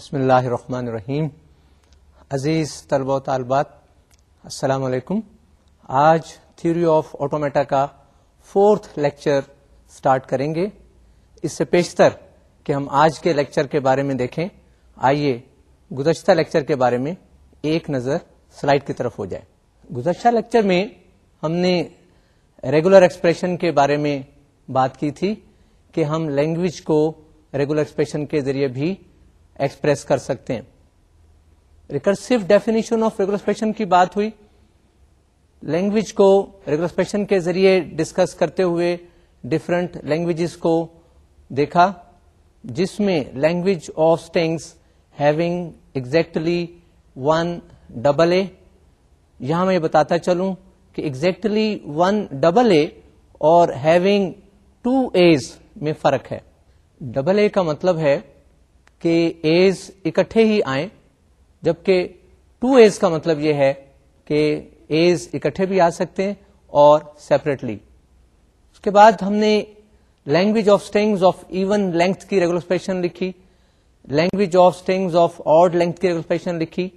بسم اللہ الرحمن الرحیم. عزیز طلبہ و طالبات، السلام علیکم. آج تھیوری آف آٹومیٹا کا فورتھ لیکچر سٹارٹ کریں گے. اس سے پیشتر کہ ہم آج کے لیکچر کے بارے میں دیکھیں، آئیے گزشتہ لیکچر کے بارے میں ایک نظر سلائڈ کی طرف ہو جائے۔ گزشتہ لیکچر میں ہم نے ریگولر ایکسپریشن کے بارے میں بات کی تھی کہ ہم لینگویج کو ریگولر ایکسپریشن کے ذریعے بھی ایکسپریس کر سکتے ہیں۔ Recursive definition of regular expression کی بات ہوئی۔ لینگویج کو ریگولر ایکسپریشن کے ذریعے ڈسکس کرتے ہوئے ڈفرنٹ لینگویجز کو دیکھا۔ جس میں language of strings having exactly one double A یہاں میں یہ بتاتا چلوں کہ ایگزیکٹلی ون ڈبل اے اور ہیونگ ٹو ایز میں فرق ہے۔ ڈبل اے کا مطلب ہے کہ ایز اکٹھے ہی آئیں، جبکہ ٹو ایز کا مطلب یہ ہے کہ ایز اکٹھے بھی آ سکتے ہیں اور سیپریٹلی اس کے بعد ہم نے language of strings of even length کی ریگولرسپیشن لکھی language of strings of odd length کی ریگولرسپیشن لکھی۔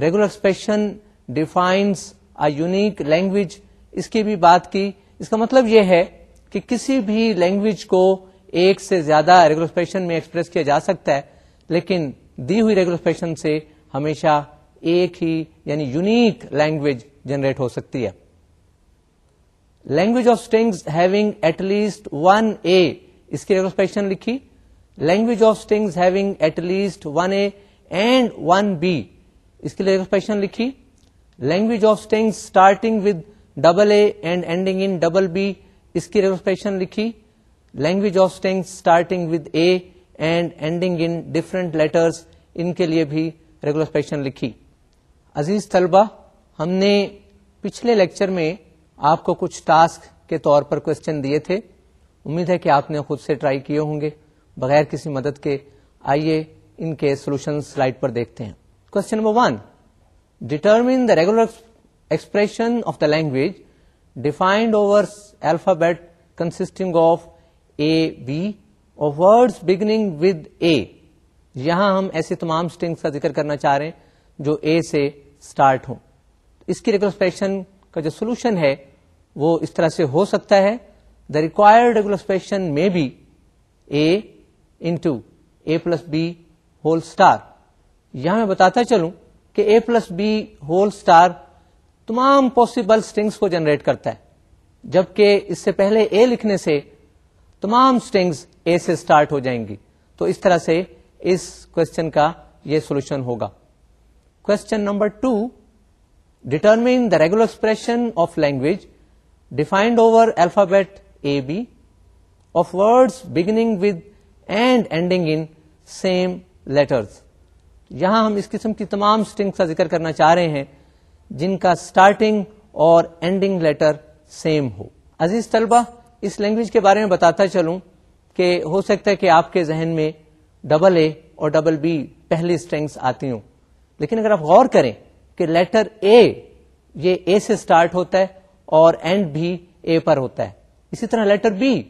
Regular expression defines a unique language اس کی بھی بات کی۔ اس کا مطلب یہ ہے کہ کسی بھی لینگویج کو ایک سے زیادہ ریگولرسپیشن میں ایکسپریس کیا جا سکتا ہے، لیکن دی ہوئی ریگولرسپیشن سے ہمیشہ ایک ہی یعنی یونیک لینگویج جنریٹ ہو سکتی ہے۔ Language of strings having at least one A اس کی ریگولرسپیشن لکھی۔ Language of strings having at least one A and one B اس کی ریگولرسپیشن لکھی۔ Language of strings starting with double A and ending in double B اس کی regular expression لکھی۔ Language of string starting with A and ending in different letters ان کے لیے بھی ریگولرسپیشن لکھی۔ عزیز طلبہ، ہم نے پچھلے لیکچر میں آپ کو کچھ ٹاسک کے طور پر کوشچن دیے تھے۔ امید ہے کہ آپ نے خود سے ٹرائی کیے ہوں گے۔ بغیر کسی مدد کے، آئیے ان کے سولوشن سلائڈ پر دیکھتے ہیں۔ Question number one determine the regular expression of the language defined over alphabet consisting of A B اور ورڈس بگننگ ود اے یہاں ہم ایسے تمام اسٹنگس کا ذکر کرنا چاہ رہے ہیں جو اے سے اسٹارٹ ہوں. اس کی ریگولرسپیشن کا جو سولوشن ہے وہ اس طرح سے ہو سکتا ہے. دا ریکوائرڈ ریگولرسپیشن میں B A into A plus B whole star یہاں میں بتاتا چلوں کہ A plus B whole star تمام پاسبل اسٹنگس کو جنریٹ کرتا ہے. جبکہ اس سے پہلے اے لکھنے سے تمام اسٹنگس اے سے اسٹارٹ ہو جائیں گی۔ تو اس طرح سے اس کوشچن کا یہ سولوشن ہوگا۔ Question number two determine the regular expression of language defined over alphabet A B of words beginning with and ending in same letters یہاں ہم اس قسم کی تمام اسٹنگس کا ذکر کرنا چاہ رہے ہیں جن کا اسٹارٹنگ اور اینڈنگ لیٹر سیم ہو۔ عزیز طلبہ اس لینگویج کے بارے میں بتاتا چلوں کہ ہو سکتا ہے کہ آپ کے ذہن میں ڈبل اے اور ڈبل بی پہلی اسٹرینگس آتی ہوں۔ لیکن اگر آپ غور کریں کہ لیٹر اے، یہ اے سے اسٹارٹ ہوتا ہے اور اینڈ بھی اے پر ہوتا ہے۔ اسی طرح لیٹر بی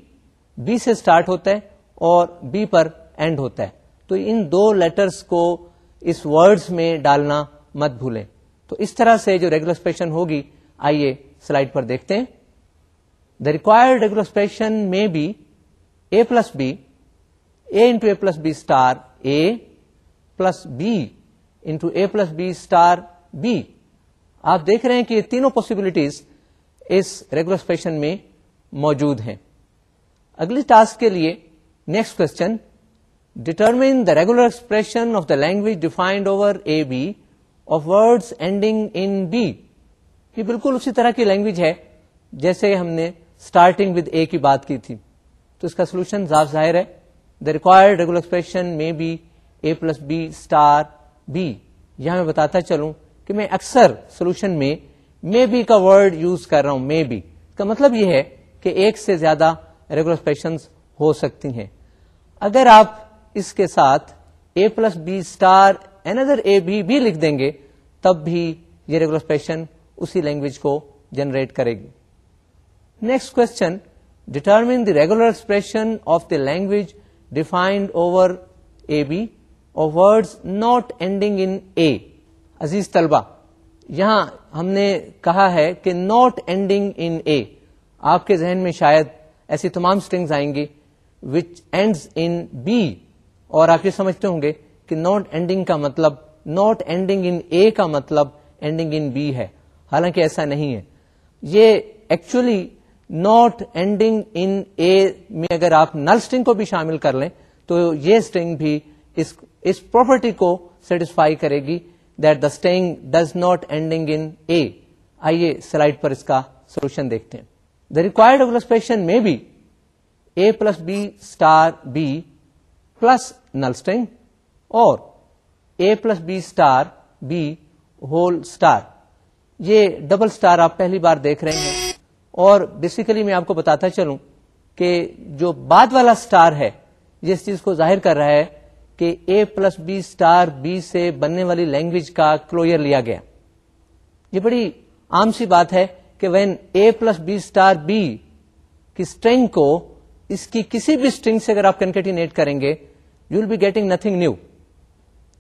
بی سے اسٹارٹ ہوتا ہے اور بی پر اینڈ ہوتا ہے۔ تو ان دو لیٹرس کو اس ورڈز میں ڈالنا مت بھولیں۔ تو اس طرح سے جو ریگولر اسپیشن ہوگی، آئیے سلائڈ پر دیکھتے ہیں۔ دا ریکوائرڈ ریگولرسپریشن میں B A plus B A into A plus B star A plus B into A plus B star B آپ دیکھ رہے ہیں کہ یہ تینوں پاسبلٹیز اس ریگولرسپریشن میں موجود ہیں۔ اگلی ٹاسک کے لیے next question determine the regular expression of the language defined over A B of words ending in B یہ بالکل اسی طرح کی لینگویج ہے جیسے ہم نے اسٹارٹنگ ود اے کی بات کی تھی۔ تو اس کا سولوشن صاف ظاہر ہے۔ دا ریکوائرڈ ریگولر ایکسپریشن میں B A plus B star B یہاں میں بتاتا چلوں کہ میں اکثر سولوشن میں مے بی کا ورڈ یوز کر رہا ہوں مے بی کا مطلب یہ ہے کہ ایک سے زیادہ ریگولر ایکسپریشن ہو سکتی ہیں۔ اگر آپ اس کے ساتھ اے پلس بی اسٹار اندر اے بی بھی لکھ دیں گے، تب بھی یہ ریگولر ایکسپریشن اسی لینگویج کو جنریٹ کرے گی۔ Next question determine the regular expression of the language defined over A B اور words not ending in A عزیز طلبہ یہاں ہم نے کہا ہے کہ ناٹ اینڈنگ ان اے آپ کے ذہن میں شاید ایسی تمام اسٹرنگز آئیں گی وچ اینڈز ان بی اور آپ یہ سمجھتے ہوں گے کہ ناٹ اینڈنگ کا مطلب ناٹ اینڈنگ ان اے کا مطلب اینڈنگ ان بی ہے. حالانکہ ایسا نہیں ہے. یہ actually not ending in A میں اگر آپ نل اسٹرنگ کو بھی شامل کر لیں، تو یہ اسٹرنگ بھی اس اس پراپرٹی کو سیٹسفائی کرے گی that the string does not ending in A آئیے سلائڈ پر اس کا سولوشن دیکھتے ہیں۔ دا ریکوائرڈ ایکسپریشن میں B A plus B star B plus null string اور A plus B star B whole star یہ ڈبل اسٹار آپ پہلی بار دیکھ رہے ہیں۔ اور بیسیکلی میں آپ کو بتاتا چلوں کہ جو بعد والا اسٹار ہے، جس چیز کو ظاہر کر رہا ہے کہ A plus B star B سے بننے والی لینگویج کا کلوئر لیا گیا۔ یہ بڑی عام سی بات ہے کہ when A plus B star B کی اسٹرنگ کو اس کی کسی بھی اسٹرنگ سے اگر آپ کنکیٹینیٹ کریں گے you will be getting nothing new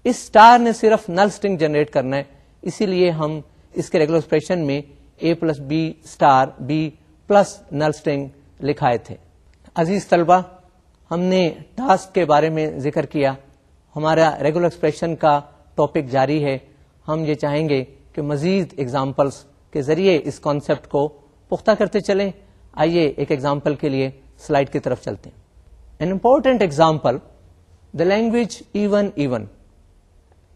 us star نے صرف نل اسٹرنگ جنریٹ کرنا ہے، اسی لیے ہم اس کے ریگولر ایکسپریشن میں A plus B star B plus null string لکھائے تھے۔ عزیز طلبہ، ہم نے ٹاسک کے بارے میں ذکر کیا۔ ہمارا ریگولر ایکسپریشن کا ٹاپک جاری ہے۔ ہم یہ چاہیں گے کہ مزید اگزامپلس کے ذریعے اس کانسیپٹ کو پختہ کرتے چلیں۔ آئیے ایک ایگزامپل کے لیے سلائڈ کی طرف چلتے ہیں۔ An important example the language even even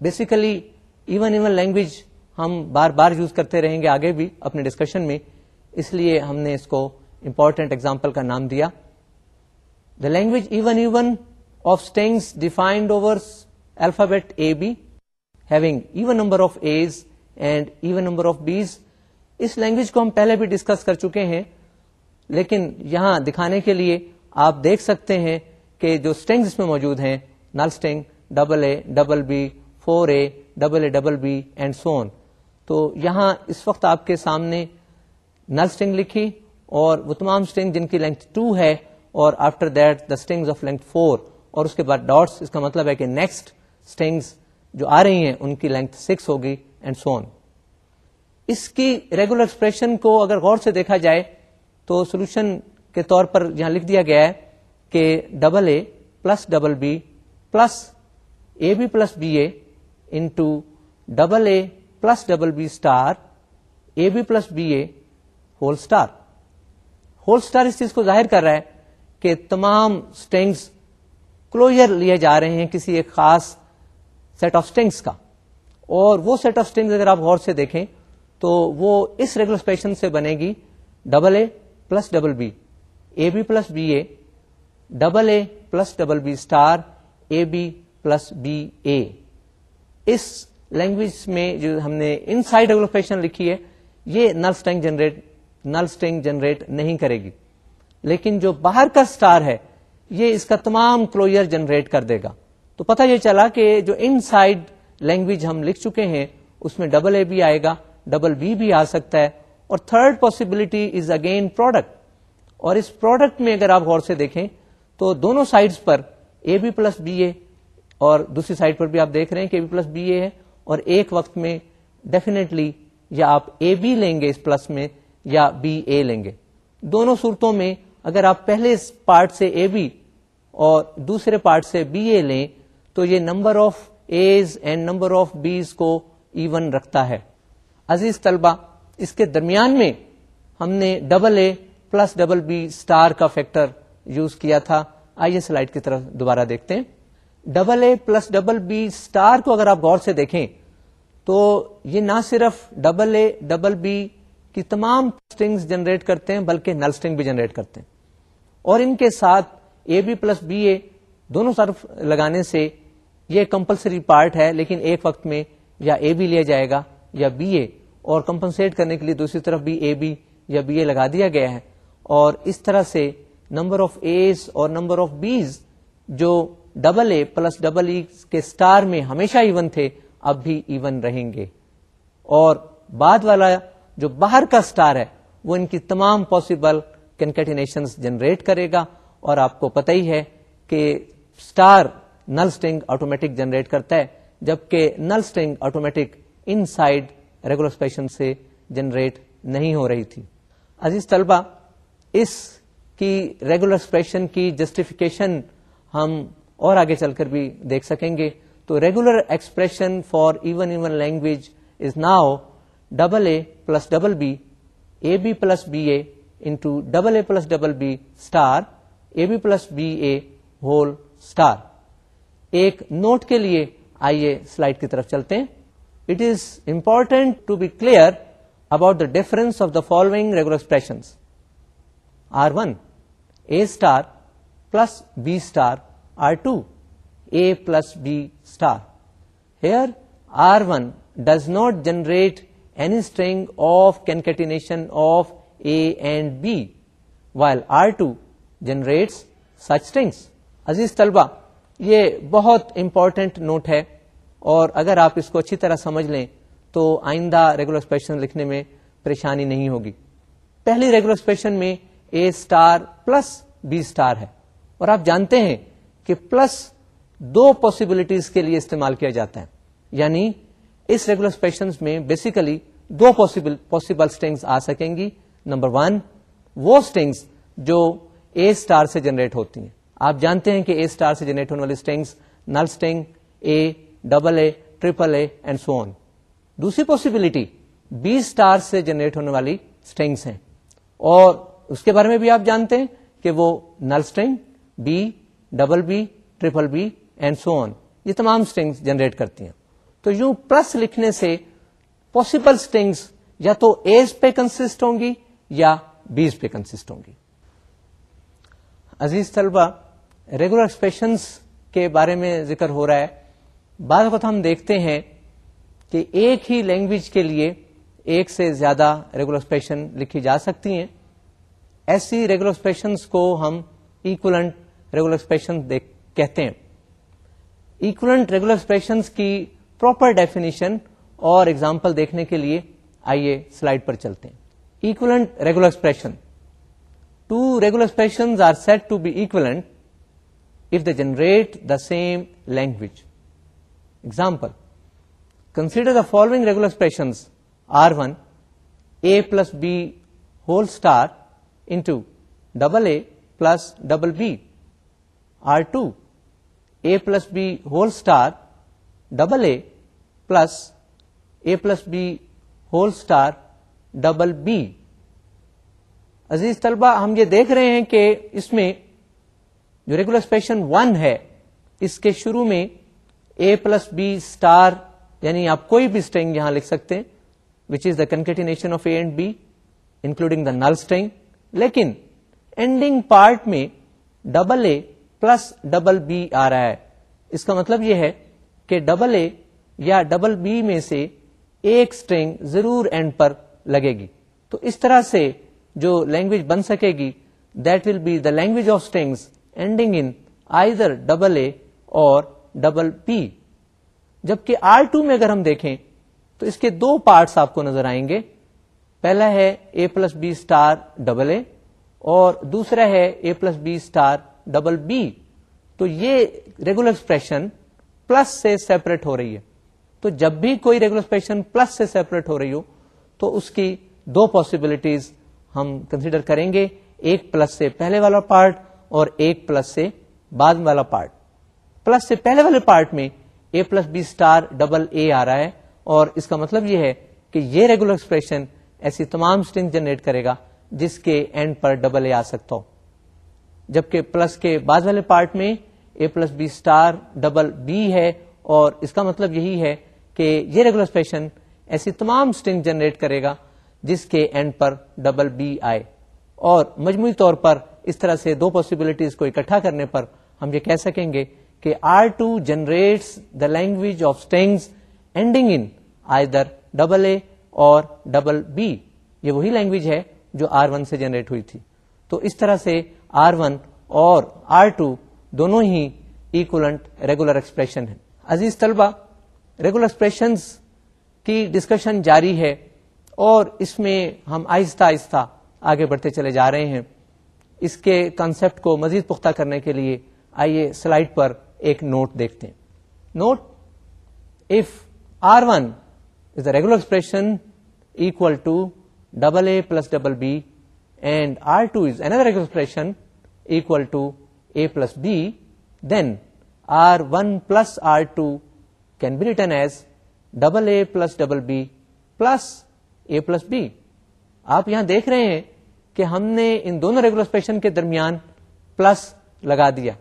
basically even even language ہم بار بار یوز کرتے رہیں گے آگے بھی اپنے ڈسکشن میں۔ اس لیے ہم نے اس کو امپورٹنٹ ایگزامپل کا نام دیا۔ The language even even of strings defined over alphabet A B having even number of A's and even number of B's us language کو ہم پہلے بھی ڈسکس کر چکے ہیں۔ لیکن یہاں دکھانے کے لیے آپ دیکھ سکتے ہیں کہ جو اسٹینگ اس میں موجود ہیں null string double A double B four A double A double B and so on یہاں اس وقت آپ کے سامنے نل اسٹنگ لکھی اور وہ تمام اسٹنگ جن کی لینتھ ٹو ہے اور after that the string of length four اور اس کے بعد ڈاٹس اس کا مطلب ہے کہ نیکسٹ اسٹنگس جو آ رہی ہیں، ان کی لینتھ سکس ہوگی اینڈ سون اس کی ریگولر ایکسپریشن کو اگر غور سے دیکھا جائے تو سولوشن کے طور پر یہاں لکھ دیا گیا ہے کہ double A plus double B plus A B plus B A into double A plus double B star A B plus B A whole star whole star اس چیز کو ظاہر کر رہا ہے کہ تمام اسٹینگس کلوئر لیے جا رہے ہیں کسی ایک خاص سیٹ آف اسٹینگس کا. اور وہ سیٹ آف اسٹینگس اگر آپ غور سے دیکھیں تو وہ اس ریگولر اسپیشن سے بنے گی double A plus double B A B plus B A double A plus double B star A B plus B A us language میں جو ہم نے ان سائڈ ریگولر لکھی ہے، یہ null string generate null string generate نہیں کرے گی۔ لیکن جو باہر کا اسٹار ہے، یہ اس کا تمام کلوئر جنریٹ کر دے گا۔ تو پتہ یہ چلا کہ جو ان سائڈ لینگویج ہم لکھ چکے ہیں، اس میں ڈبل اے بھی آئے گا ڈبل بی بھی آ سکتا ہے۔ اور third possibility is again product اور اس پروڈکٹ میں اگر آپ غور سے دیکھیں، تو دونوں sides per A B plus B A اور دوسری سائڈ پر بھی آپ دیکھ رہے ہیں کہ A B plus B A ہے۔ اور ایک وقت میں ڈیفینیٹلی یا آپ اے بی لیں گے اس پلس میں یا بی اے لیں گے۔ دونوں صورتوں میں اگر آپ پہلے پارٹ سے اے بی اور دوسرے پارٹ سے بی اے لیں تو یہ number of A's and number of B's کو ایون رکھتا ہے۔ عزیز طلبہ، اس کے درمیان میں ہم نے double A plus double B star کا فیکٹر یوز کیا تھا۔ آئیے سلائڈ کی طرف دوبارہ دیکھتے ہیں۔ Double A plus double B star کو اگر آپ غور سے دیکھیں تو یہ نہ صرف ڈبل اے ڈبل بی کی تمام اسٹنگس جنریٹ کرتے ہیں، بلکہ نل اسٹنگ بھی جنریٹ کرتے ہیں۔ اور ان کے ساتھ A B plus B A دونوں طرف لگانے سے یہ کمپلسری پارٹ ہے، لیکن ایک وقت میں یا اے بی لیا جائے گا یا بی اے اور کمپنسیٹ کرنے کے لیے دوسری طرف بھی اے بی یا بی اے لگا دیا گیا ہے۔ اور اس طرح سے نمبر آف ایز اور نمبر آف بیز جو double A plus double E کے اسٹار میں ہمیشہ ایون تھے، اب بھی ایون رہیں گے۔ اور بعد والا جو باہر کا اسٹار ہے، وہ ان کی تمام پاسبل کنکیٹینیشن جنریٹ کرے گا۔ اور آپ کو پتہ ہی ہے کہ star null string automatic generate کرتا ہے، جبکہ null string automatic inside regular سے جنریٹ نہیں ہو رہی تھی۔ عزیز طلبہ، اس کی ریگولر ایکسپریشن کی جسٹیفیکیشن ہم اور آگے چل کر بھی دیکھ سکیں گے۔ تو regular expression for even even language is now double A plus double B A B plus B A into double A plus double B star A B plus B A whole star ایک note کے لیے آئیے slide کی طرف چلتے ہیں۔ It is important to be clear about the difference of the following regular expression R one A star plus B star R two A plus B star here R one does not generate any string of concatenation of A and B while R two generates such strings عزیز طلبہ یہ بہت important note ہے اور اگر آپ اس کو اچھی طرح سمجھ لیں تو آئندہ ریگولر ایکسپریشن لکھنے میں پریشانی نہیں ہوگی۔ پہلی ریگولر ایکسپریشن میں A star plus B star ہے اور آپ جانتے ہیں کہ پلس دو پاسبلٹیز کے لیے استعمال کیا جاتا ہے۔ یعنی اس ریگولر ایکسپریشن میں بیسیکلی دو پاسبل پاسبل اسٹنگس آ سکیں گی۔ نمبر ون وہ اسٹنگس جو اے اسٹار سے جنریٹ ہوتی ہیں۔ آپ جانتے ہیں کہ اے اسٹار سے جنریٹ ہونے والی strings null string A double A triple A and so on دوسری پاسبلٹی بی اسٹار سے جنریٹ ہونے والی اسٹنگس ہیں۔ اور اس کے بارے میں بھی آپ جانتے ہیں کہ وہ null string B double B, triple B and so on یہ تمام اسٹنگس جنریٹ کرتی ہیں۔ تو یوں پلس لکھنے سے پاسبل اسٹنگس یا تو ایز پہ کنسٹ ہوں گی یا بیس پہ کنسٹ ہوں گی۔ عزیز طلبہ ریگولر ایکسپریشنس کے بارے میں ذکر ہو رہا ہے۔ بعض وقت ہم دیکھتے ہیں کہ ایک ہی لینگویج کے لیے ایک سے زیادہ ریگولر ایکسپریشن لکھی جا سکتی ہیں۔ ایسی ریگولر ایکسپریشنس کو ہم ایکولنٹ ریگولر ایکسپریشن کہتے ہیں۔ ایکولنٹ ریگولر ایکسپریشنس کی پراپر ڈیفینیشن اور ایگزامپل دیکھنے کے لیے آئیے سلائڈ پر چلتے ہیں۔ Equivalent regular expression two regular expression are set to be equivalent if the generate the same language example consider the following regular expression R one A plus B whole star into double A plus double B R two A plus B whole star double A plus A plus B whole star double B عزیز طلبہ ہم یہ دیکھ رہے ہیں کہ اس میں جو regular expression one ہے، اس کے شروع میں اے پلس بی اسٹار یعنی آپ کوئی بھی اسٹینگ یہاں لکھ سکتے ہیں which is the concatenation of A and B including the null string لیکن اینڈنگ پارٹ میں double A plus double B آ رہا ہے۔ اس کا مطلب یہ ہے کہ ڈبل اے یا ڈبل بی میں سے ایک اسٹرنگ ضرور اینڈ پر لگے گی۔ تو اس طرح سے جو لینگویج بن سکے گی، that will be the language of strings ending in either double A اور ڈبل پی جبکہ آر ٹو میں اگر ہم دیکھیں، تو اس کے دو پارٹس آپ کو نظر آئیں گے۔ پہلا ہے A plus B star double A اور دوسرا ہے A plus B star double B تو یہ ریگولر ایکسپریشن پلس سے سیپریٹ ہو رہی ہے۔ تو جب بھی کوئی ریگولر ایکسپریشن پلس سے سیپریٹ ہو رہی ہو، تو اس کی دو پاسبلٹیز ہم کنسیڈر کریں گے۔ ایک پلس سے پہلے والا پارٹ اور ایک پلس سے بعد والا پارٹ پلس سے پہلے والے پارٹ میں A plus B star double A آ رہا ہے۔ اور اس کا مطلب یہ ہے کہ یہ ریگولر ایکسپریشن ایسی تمام اسٹنگ جنریٹ کرے گا جس کے اینڈ پر ڈبل اے آ سکتا ہو۔ جبکہ پلس کے بعد والے پارٹ میں A plus B star double B ہے اور اس کا مطلب یہی ہے کہ یہ ریگولر ایکسپریشن ایسی تمام اسٹنگ جنریٹ کرے گا جس کے اینڈ پر ڈبل بی آئے۔ اور مجموعی طور پر اس طرح سے دو پاسبلٹیز کو اکٹھا کرنے پر ہم یہ کہہ سکیں گے کہ R two generates the language of strings ending in either double A اور ڈبل بی یہ وہی لینگویج ہے جو آر ون سے جنریٹ ہوئی تھی۔ تو اس طرح سے آر ون اور آر ٹو دونوں ہی ایکولنٹ ریگولر ایکسپریشن ہے عزیز طلبہ ریگولر ایکسپریشن کی ڈسکشن جاری ہے اور اس میں ہم آہستہ آہستہ آگے بڑھتے چلے جا رہے ہیں۔ اس کے کنسپٹ کو مزید پختہ کرنے کے لیے آئیے سلائڈ پر ایک نوٹ دیکھتے ہیں۔ Note if R one is a regular expression equal to double A plus double B and R2 is another expression equal to A plus B, then R1 plus R2 can be written as double A plus double B plus A plus B. آپ یہاں دیکھ رہے ہیں کہ ہم نے ان دونوں regular expression کے درمیان پلس لگا دیا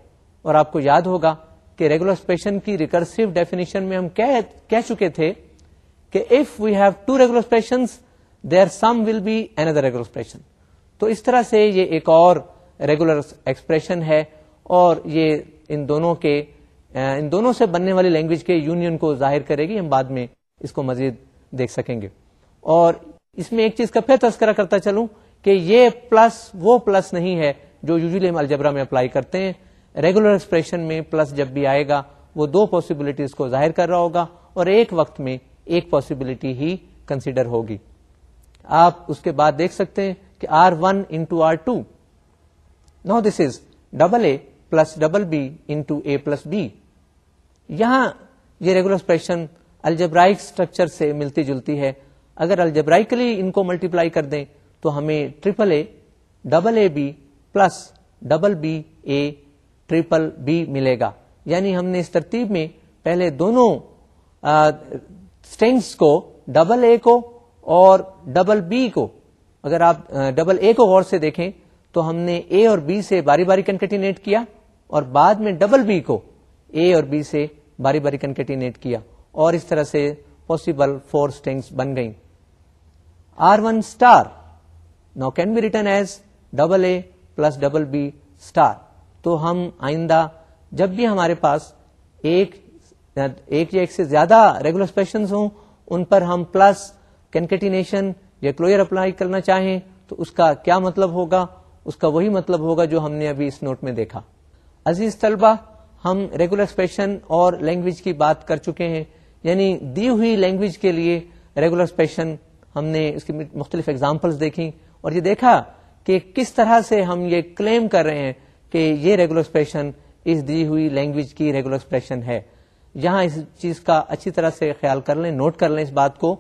اور آپ کو یاد ہوگا کہ ریگولر ایکسپریشن کی ریکرسو ڈیفینیشن میں ہم کہہ چکے تھے کہ if we have two regular expression their sum will be another regular expression تو اس طرح سے یہ ایک اور ریگولر ایکسپریشن ہے اور یہ ان دونوں کے ان دونوں سے بننے والی لینگویج کے یونین کو ظاہر کرے گی، ہم بعد میں اس کو مزید دیکھ سکیں گے۔ اور اس میں ایک چیز کا پھر تذکرہ کرتا چلوں کہ یہ پلس وہ پلس نہیں ہے جو یوزلی ہم الجبرا میں اپلائی کرتے ہیں۔ ریگولر ایکسپریشن میں پلس جب بھی آئے گا، وہ دو پاسبلٹیز کو ظاہر کر رہا ہوگا اور ایک وقت میں ایک پاسبلٹی ہی کنسیڈر ہوگی۔ آپ اس کے بعد دیکھ سکتے ہیں کہ R one into R two now this is double A plus double B into A plus B یہاں یہ ریگولر ایکسپریشن الجبرائک اسٹرکچر سے ملتی جلتی ہے۔ اگر الجبرائکلی ان کو ملٹیپلائی کر دیں تو ہمیں triple A double A B plus double B A triple B ملے گا۔ یعنی ہم نے اس ترتیب میں پہلے دونوں اسٹینگس کو ڈبل اے کو اور ڈبل بی کو اگر آپ ڈبل اے کو غور سے دیکھیں، تو ہم نے اے اور بی سے باری باری کنکٹینیٹ کیا اور بعد میں ڈبل بی کو اے اور بی سے باری باری کنکٹینیٹ کیا اور اس طرح سے پاسبل فور اسٹینگس بن گئیں۔ R one star now can be written as double A plus double B star تو ہم آئندہ جب بھی ہمارے پاس ایک ایک یا ایک سے زیادہ ریگولر اسپیشن ہوں، ان پر ہم پلس کینکٹینیشن یا کلوئر اپلائی کرنا چاہیں تو اس کا کیا مطلب ہوگا؟ اس کا وہی مطلب ہوگا جو ہم نے ابھی اس نوٹ میں دیکھا۔ عزیز طلبہ، ہم ریگولر ایکسپریشن اور لینگویج کی بات کر چکے ہیں۔ یعنی دی ہوئی لینگویج کے لیے ریگولر ایکسپریشن ہم نے اس کی مختلف اگزامپلس دیکھی اور یہ دیکھا کہ کس طرح سے ہم یہ کلیم کر رہے ہیں کہ یہ ریگولر ایکسپریشن اس دی ہوئی لینگویج کی ریگولر ایکسپریشن ہے۔ یہاں اس چیز کا اچھی طرح سے خیال کر لیں نوٹ کر لیں اس بات کو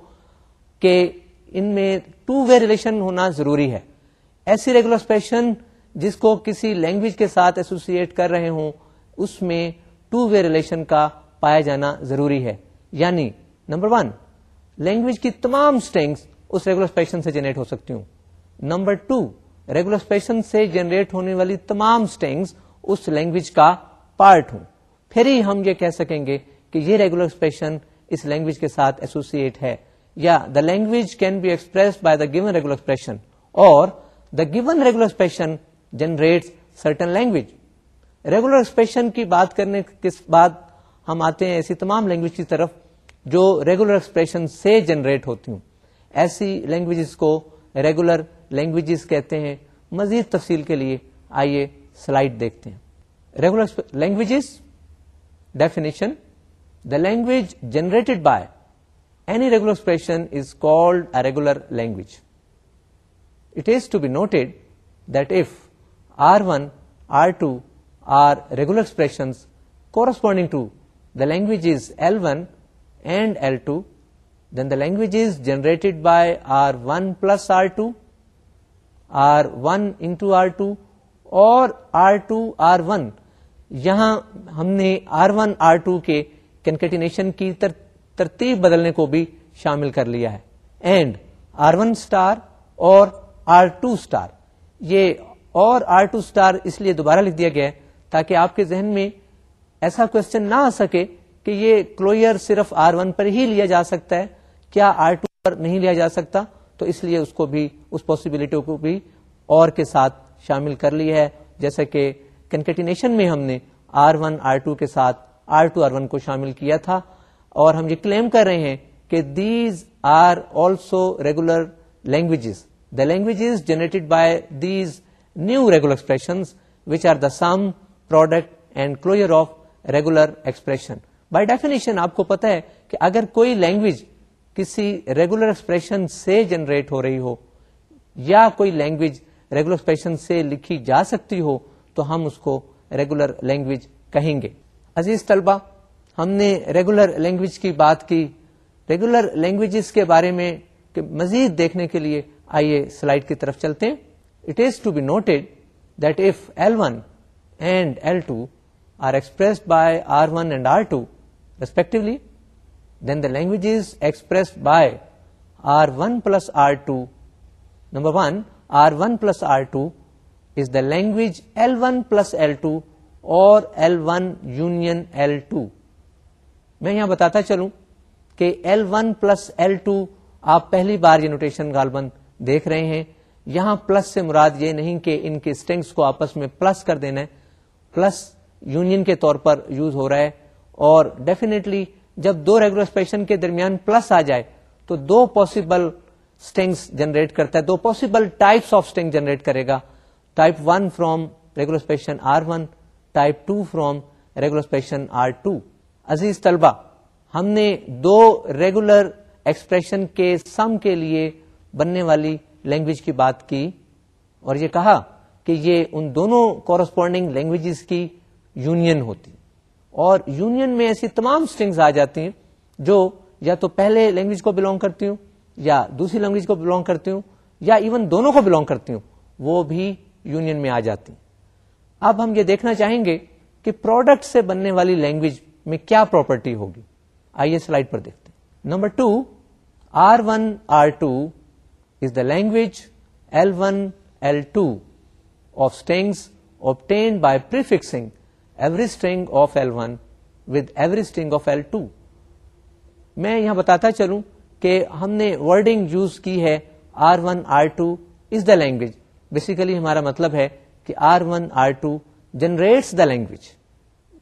کہ ان میں ٹو وے ریلیشن ہونا ضروری ہے۔ ایسی ریگولر ایکسپریشن جس کو کسی لینگویج کے ساتھ ایسوسیٹ کر رہے ہوں، اس میں ٹو وے ریلیشن کا پایا جانا ضروری ہے۔ یعنی نمبر ون لینگویج کی تمام اسٹینگس اس ریگولر ایکسپریشن سے جنریٹ ہو سکتی ہوں۔ نمبر ٹو ریگولر ایکسپریشن سے جنریٹ ہونے والی تمام اسٹینگس اس لینگویج کا پارٹ ہوں۔ پھر ہی ہم یہ کہہ سکیں گے کہ یہ ریگولر ایکسپریشن اس لینگویج کے ساتھ ایسوسیٹ ہے۔ یا the language can be express by the given regular expression اور the given regular expression generate certain language regular expression کی بات کرنے کے بعد ہم آتے ہیں ایسی تمام لینگویج کی طرف جو ریگولر ایکسپریشن سے جنریٹ ہوتی ہوں۔ ایسی لینگویجز کو ریگولر لینگویجز کہتے ہیں۔ مزید تفصیل کے لیے آئیے سلائڈ دیکھتے ہیں۔ Regular languages definition the language generated by any regular expression is called a regular language it is to be noted that if R one R two are regular expression corresponding to the language is L one and L two then the language is generated by R one plus R two R one into R two or R two R one یہاں ہم نے R one R two کے concatenation کی ترتیب ترتیب بدلنے کو بھی شامل کر لیا ہے۔ And R one star or R two star یہ اور آر ٹو اسٹار اس لیے دوبارہ لکھ دیا گیا ہے تاکہ آپ کے ذہن میں ایسا کوشچن نہ آ سکے کہ یہ کلوئر صرف آر ون پر ہی لیا جا سکتا ہے۔ کیا آر ٹو پر نہیں لیا جا سکتا؟ تو اس لیے اس کو بھی، اس پاسبلٹی کو بھی اور کے ساتھ شامل کر لیا ہے۔ جیسا کہ کنکٹینیشن میں ہم نے آر ون، آر ٹو کے ساتھ، آر ٹو، آر ون کو شامل کیا تھا۔ اور ہم یہ کلیم کر رہے ہیں کہ these are also regular languages the languages generated by these new regular expression which are the sum product and closure of regular expression by definition آپ کو پتا ہے کہ اگر کوئی لینگویج کسی ریگولر ایکسپریشن سے جنریٹ ہو رہی ہو یا کوئی لینگویج ریگولر ایکسپریشن سے لکھی جا سکتی ہو تو ہم اس کو ریگولر لینگویج کہیں گے عزیز طلبہ ہم نے ریگولر لینگویج کی بات کی۔ ریگولر لینگویجز کے بارے میں مزید دیکھنے کے لیے آئیے سلائڈ کی طرف چلتے ہیں۔ It is to be noted that if L one and L two are expressed by R one and R two respectively then the language is expressed by R one plus R two number one R one plus R two is the language L one plus L two or L one union L two میں یہاں بتاتا چلوں کہ L one plus L two آپ پہلی بار یہ notation غالباً دیکھ رہے ہیں۔ یہاں پلس سے مراد یہ نہیں کہ ان کے اسٹینگس کو آپس میں پلس کر دینا ہے۔ پلس یونین کے طور پر یوز ہو رہا ہے اور ڈیفینیٹلی جب دو ریگولرسپیشن کے درمیان پلس آ جائے تو دو پاسبل اسٹینگس جنریٹ کرتا ہے۔ دو possible types of string generate کرے گا۔ Type one from regular expression R one type two from regular expression R two عزیز طلبہ، ہم نے دو ریگولر ایکسپریشن کے سم کے لیے بننے والی لینگویج کی بات کی اور یہ کہا کہ یہ ان دونوں کورسپونڈنگ لینگویجز کی یونین ہوتی۔ اور یونین میں ایسی تمام اسٹنگز آ جاتی ہیں جو یا تو پہلے لینگویج کو بلونگ کرتی ہوں یا دوسری لینگویج کو بلونگ کرتی ہوں یا ایون دونوں کو بلونگ کرتی ہوں، وہ بھی یونین میں آ جاتی۔ ہیں اب ہم یہ دیکھنا چاہیں گے کہ پروڈکٹ سے بننے والی لینگویج میں کیا پراپرٹی ہوگی؟ آئیے سلائڈ پر دیکھتے ہیں۔ Number two R one R two is the language L one L two of strings obtained by prefixing every string of L one with every string of L two میں یہاں بتاتا چلوں کہ ہم نے ورڈنگ یوز کی ہے R one R two is the language basically ہمارا مطلب ہے کہ R one R two generates the language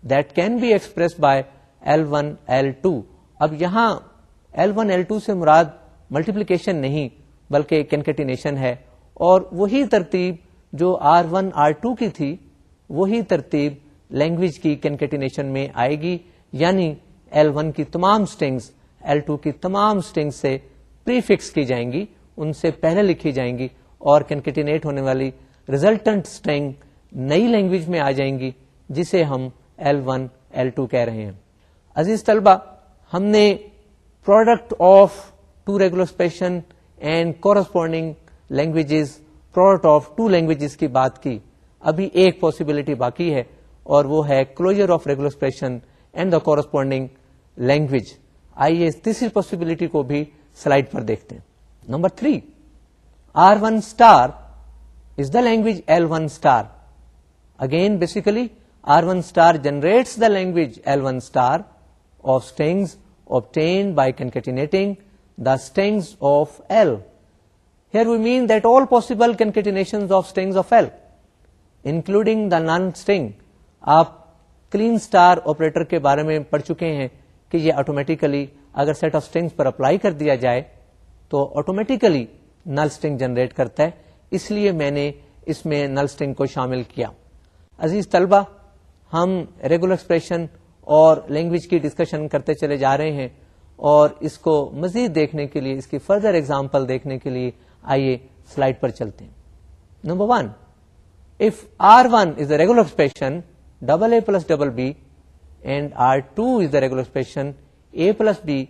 that can be express by L one L two اب یہاں ایل ون ایل ٹو سے مراد ملٹیپلیکیشن نہیں، بلکہ کینکٹینیشن ہے۔ اور وہی ترتیب جو آر ون آر ٹو کی تھی، وہی ترتیب لینگویج کی کینکٹینیشن میں آئے گی۔ یعنی ایل ون کی تمام اسٹنگس ایل ٹو کی تمام اسٹنگ سے پری فکس کی جائیں گی، ان سے پہلے لکھی جائیں گی۔ اور کینکٹینیٹ ہونے والی ریزلٹنٹ اسٹنگ نئی لینگویج میں آ جائیں گی، جسے ہم ایل ون ایل ٹو کہہ رہے ہیں۔ عزیز طلبہ، ہم نے product of two regular expression and corresponding languages product of two languages کی بات کی۔ ابھی ایک پاسبلٹی باقی ہے اور وہ ہے closure of regular and the corresponding language آئیے تیسری پاسبلٹی کو بھی سلائڈ پر دیکھتے ہیں۔ Number three R one star is the language L one star again basically R one star generates the language L one star of strings obtained by concatenating the strings of L. Here we mean that all possible concatenations of strings of L, including the non-string, آپ Kleene star operator کے بارے میں پڑھ چکے ہیں کہ یہ automatically اگر سیٹ آف اسٹنگ پر اپلائی کر دیا جائے تو آٹومیٹیکلی نل اسٹنگ جنریٹ کرتا ہے اس لیے میں نے اس میں نل اسٹنگ کو شامل کیا عزیز طلبہ ہم ریگولر ایکسپریشن اور لینگویج کی ڈسکشن کرتے چلے جا رہے ہیں اور اس کو مزید دیکھنے کے لیے، اس کی فردر ایگزامپل دیکھنے کے لیے آئیے سلائڈ پر چلتے ہیں۔ Number one if R one is a regular expression double A plus double B and R two is the regular expression A plus B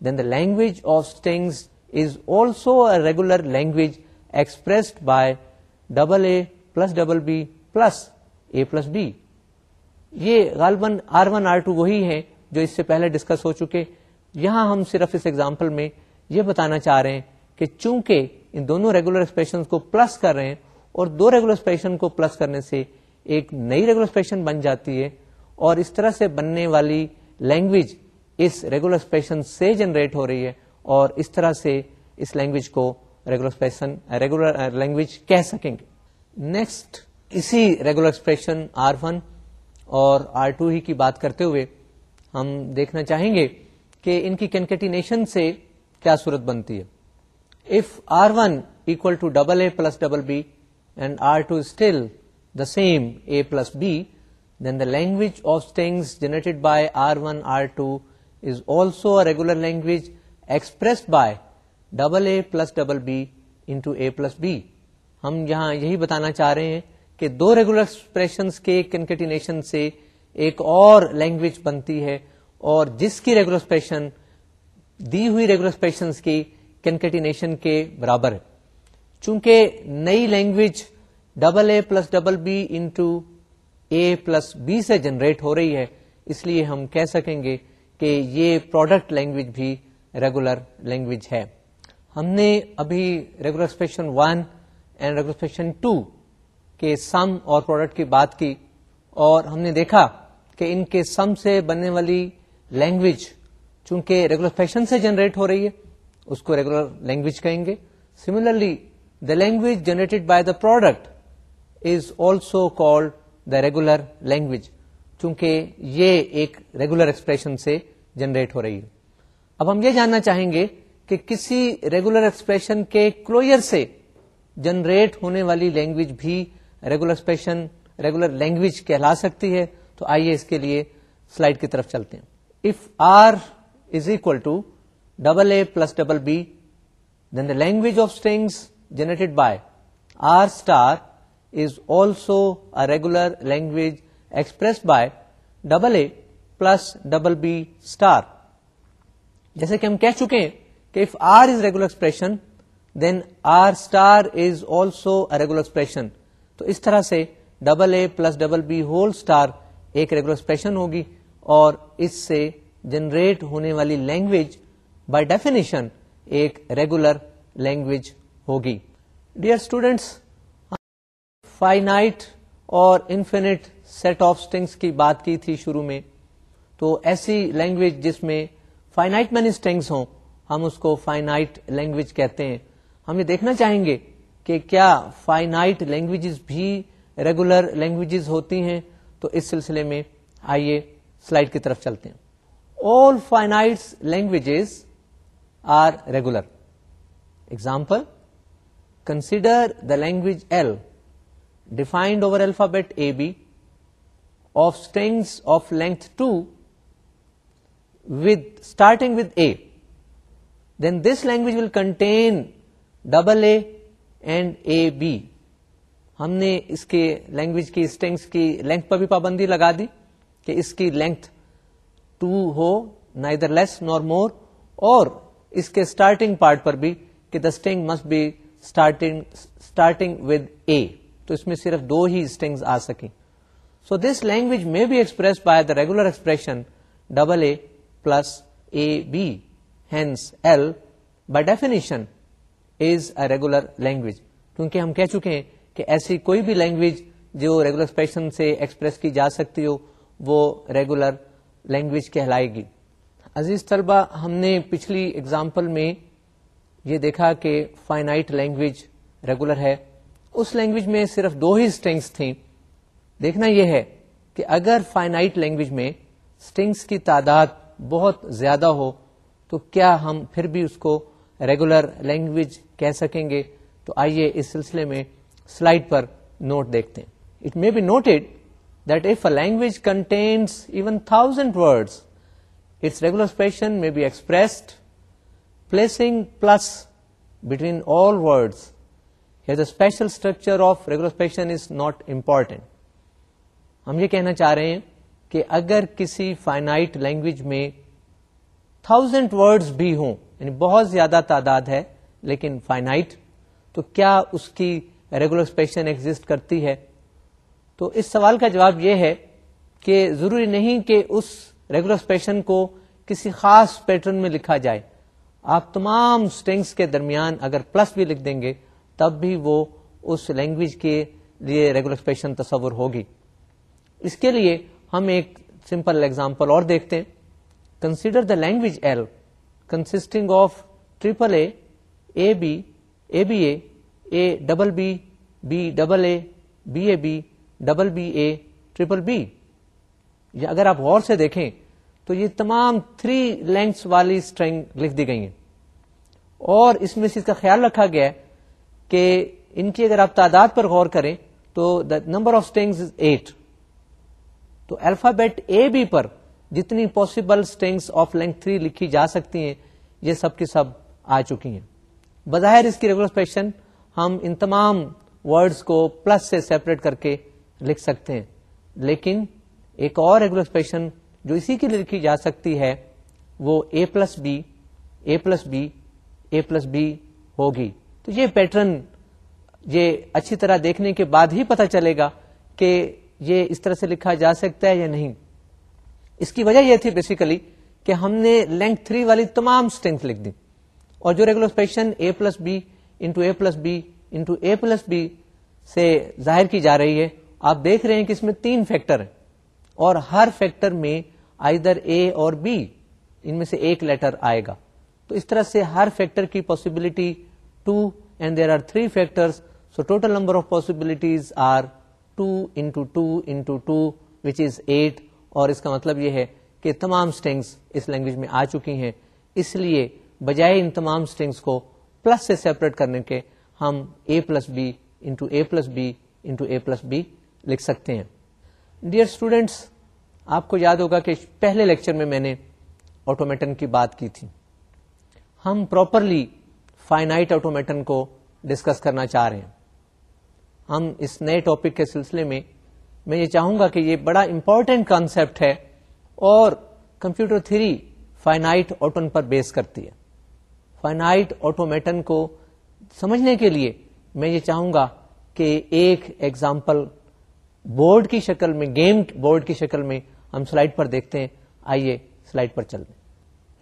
then the language of strings is also a regular language expressed by double A plus double B plus A plus B یہ غالباً R one, R two وہی ہے جو اس سے پہلے discuss ہو چکے۔ یہاں ہم صرف اس ایگزامپل میں یہ بتانا چاہ رہے ہیں کہ چونکہ ان دونوں ریگولر ایکسپریشن کو پلس کر رہے ہیں اور دو ریگولر ایکسپریشن کو پلس کرنے سے ایک نئی ریگولر ایکسپریشن بن جاتی ہے اور اس طرح سے بننے والی لینگویج اس ریگولر ایکسپریشن سے جنریٹ ہو رہی ہے اور اس طرح سے اس لینگویج کو ریگولر ایکسپریشن ریگولر لینگویج کہہ سکیں گے۔ نیکسٹ اسی ریگولر ایکسپریشن آر ون اور آر ٹو ہی کی بات کرتے ہوئے ہم دیکھنا چاہیں گے کہ ان کی کینکٹینیشن سے کیا صورت بنتی ہے۔ If R one equal to double A plus double B and R two still the same A plus B then the language of strings generated by R one R two is also regular language expressed by double A plus double B into A plus B ہم یہاں یہی بتانا چاہ رہے ہیں کہ دو regular expression کے کنکٹینیشن سے ایک اور لینگویج بنتی ہے اور جس کی ریگولر ایکسپریشن دی ہوئی ریگولر ایکسپریشن کی کینکٹینیشن کے برابر ہے۔ چونکہ نئی language double A plus double B into A plus B سے جنریٹ ہو رہی ہے، اس لیے ہم کہہ سکیں گے کہ یہ پروڈکٹ لینگویج بھی ریگولر لینگویج ہے۔ ہم نے ابھی regular expression one and regular expression two کے سم اور پروڈکٹ کی بات کی اور ہم نے دیکھا کہ ان کے سم سے بننے والی لینگویج چونکہ ریگولر فیشن سے جنریٹ ہو رہی ہے، اس کو ریگولر لینگویج کہیں گے۔ Similarly the language generated by the product is also called the regular language چونکہ یہ ایک ریگولر ایکسپریشن سے جنریٹ ہو رہی ہے۔ اب ہم یہ جاننا چاہیں گے کہ کسی ریگولر ایکسپریشن کے کلوئر سے جنریٹ ہونے والی لینگویج بھی ریگولر ایکسپریشن ریگولر لینگویج کہلا سکتی ہے، تو آئیے اس کے لیے سلائڈ کی طرف چلتے ہیں۔ If R is equal to double A plus double B then the language of strings generated by R star is also a regular language express by double A plus double B star جیسے کہ ہم کہہ چکے ہیں کہ if R is regular expression then R star is also a regular expression تو اس طرح سے double A plus double B whole star ایک ریگولر ایکسپریشن ہوگی اور اس سے جنریٹ ہونے والی لینگویج بائی ڈیفینیشن ایک ریگولر لینگویج ہوگی۔ ڈیئر اسٹوڈینٹس فائنائٹ اور انفینٹ سیٹ آف اسٹنگس کی بات کی تھی شروع میں، تو ایسی لینگویج جس میں فائنائٹ مینی اسٹنگس ہوں، ہم اس کو فائنائٹ لینگویج کہتے ہیں۔ ہم یہ دیکھنا چاہیں گے کہ کیا فائنائٹ لینگویجز بھی ریگولر لینگویجز ہوتی ہیں؟ تو اس سلسلے میں آئیے سلائڈ کی طرف چلتے ہیں۔ All finite languages are regular example consider the language L defined over alphabet A B of strings of length two with starting with A then this language will contain double A and A B ہم نے اس کے language کی strings کی length پر بھی پابندی لگا دی کہ اس کی لینتھ ٹو ہو نائدر لیس نور مور اور اس کے اسٹارٹنگ پارٹ پر بھی کہ the string must be starting with A تو اس میں صرف دو ہی اسٹنگز آ سکیں۔ So this language may be express by the regular expression double A plus A B hence L by definition is a regular language کیونکہ ہم کہہ چکے ہیں کہ ایسی کوئی بھی لینگویج جو ریگولر ایکسپریشن سے ایکسپریس کی جا سکتی ہو، وہ ریگولر لینگویج کہلائے گی۔ عزیز طلبہ، ہم نے پچھلی اگزامپل میں یہ دیکھا کہ فائنائٹ لینگویج ریگولر ہے۔ اس لینگویج میں صرف دو ہی اسٹینگس تھیں۔ دیکھنا یہ ہے کہ اگر فائنائٹ لینگویج میں اسٹنگس کی تعداد بہت زیادہ ہو، تو کیا ہم پھر بھی اس کو ریگولر لینگویج کہہ سکیں گے تو آئیے اس سلسلے میں سلائڈ پر نوٹ دیکھتے ہیں۔ It may be noted that if a language contains even thousand words its regular expression may be expressed placing plus between all words special structure of regular is not important ہم یہ کہنا چاہ رہے ہیں کہ اگر کسی فائنائٹ لینگویج میں تھاؤزینڈ ورڈز بھی ہوں یعنی بہت زیادہ تعداد ہے لیکن فائنائٹ تو کیا اس کی ریگولر ایکسپریشن ایگزٹ کرتی ہے؟ تو اس سوال کا جواب یہ ہے کہ ضروری نہیں کہ اس ریگولر ایکسپریشن کو کسی خاص پیٹرن میں لکھا جائے۔ آپ تمام اسٹنگس کے درمیان اگر پلس بھی لکھ دیں گے، تب بھی وہ اس لینگویج کے لیے ریگولر ایکسپریشن تصور ہوگی۔ اس کے لیے ہم ایک سمپل ایگزامپل اور دیکھتے ہیں۔ Consider the language L consisting of triple A A B A B A A double B B double A B A B double B A triple B یا اگر آپ غور سے دیکھیں تو یہ تمام تھری لینگس والی اسٹرنگ لکھ دی گئی ہیں۔ اور اس میں سے اس کا خیال رکھا گیا ہے کہ ان کی اگر آپ تعداد پر غور کریں تو the number of strings is eight تو الفابیٹ اے بی پر جتنی possible strings of length three لکھی جا سکتی ہیں، یہ سب کی سب آ چکی ہیں۔ بظاہر اس کی ریگولر ہم ان تمام ورڈز کو پلس سے سیپریٹ کر کے لکھ سکتے ہیں۔ لیکن ایک اور ریگولر جو اسی کے لیے لکھی جا سکتی ہے، وہ A plus B A plus B A plus B ہوگی۔ تو یہ پیٹرن، یہ اچھی طرح دیکھنے کے بعد ہی پتا چلے گا کہ یہ اس طرح سے لکھا جا سکتا ہے یا نہیں۔ اس کی وجہ یہ تھی بیسیکلی کہ ہم نے لینتھ تھری والی تمام اسٹرینگس لکھ دی۔ اور جو regular expression A plus B into A plus B into A plus B سے ظاہر کی جا رہی ہے، آپ دیکھ رہے ہیں کہ اس میں تین فیکٹر ہیں اور ہر فیکٹر میں آئی در اے اور بی ان میں سے ایک لیٹر آئے گا۔ تو اس طرح سے ہر فیکٹر کی possibility two and there are three factor so total number of possibilities are two into two into two which is eight اور اس کا مطلب یہ ہے کہ تمام اسٹینگس اس لینگویج میں آ چکی ہیں۔ اس لیے بجائے ان تمام اسٹینگس کو پلس سے سیپریٹ کرنے کے ہم A plus B into A plus B into A plus B لکھ سکتے ہیں۔ ڈیئر اسٹوڈینٹس آپ کو یاد ہوگا کہ پہلے لیکچر میں میں نے آٹومیٹن کی بات کی تھی۔ ہم پراپرلی فائنائٹ آٹومیٹن کو ڈسکس کرنا چاہ رہے ہیں۔ ہم اس نئے ٹاپک کے سلسلے میں میں یہ چاہوں گا کہ یہ بڑا امپورٹینٹ کانسیپٹ ہے اور کمپیوٹر تھری فائنائٹ آٹون پر بیس کرتی ہے۔ فائنائٹ آٹومیٹن کو سمجھنے کے لیے میں یہ چاہوں گا کہ ایک ایگزامپل بورڈ کی شکل میں گیم بورڈ کی شکل میں ہم سلائڈ پر دیکھتے ہیں۔ آئیے سلائڈ پر چل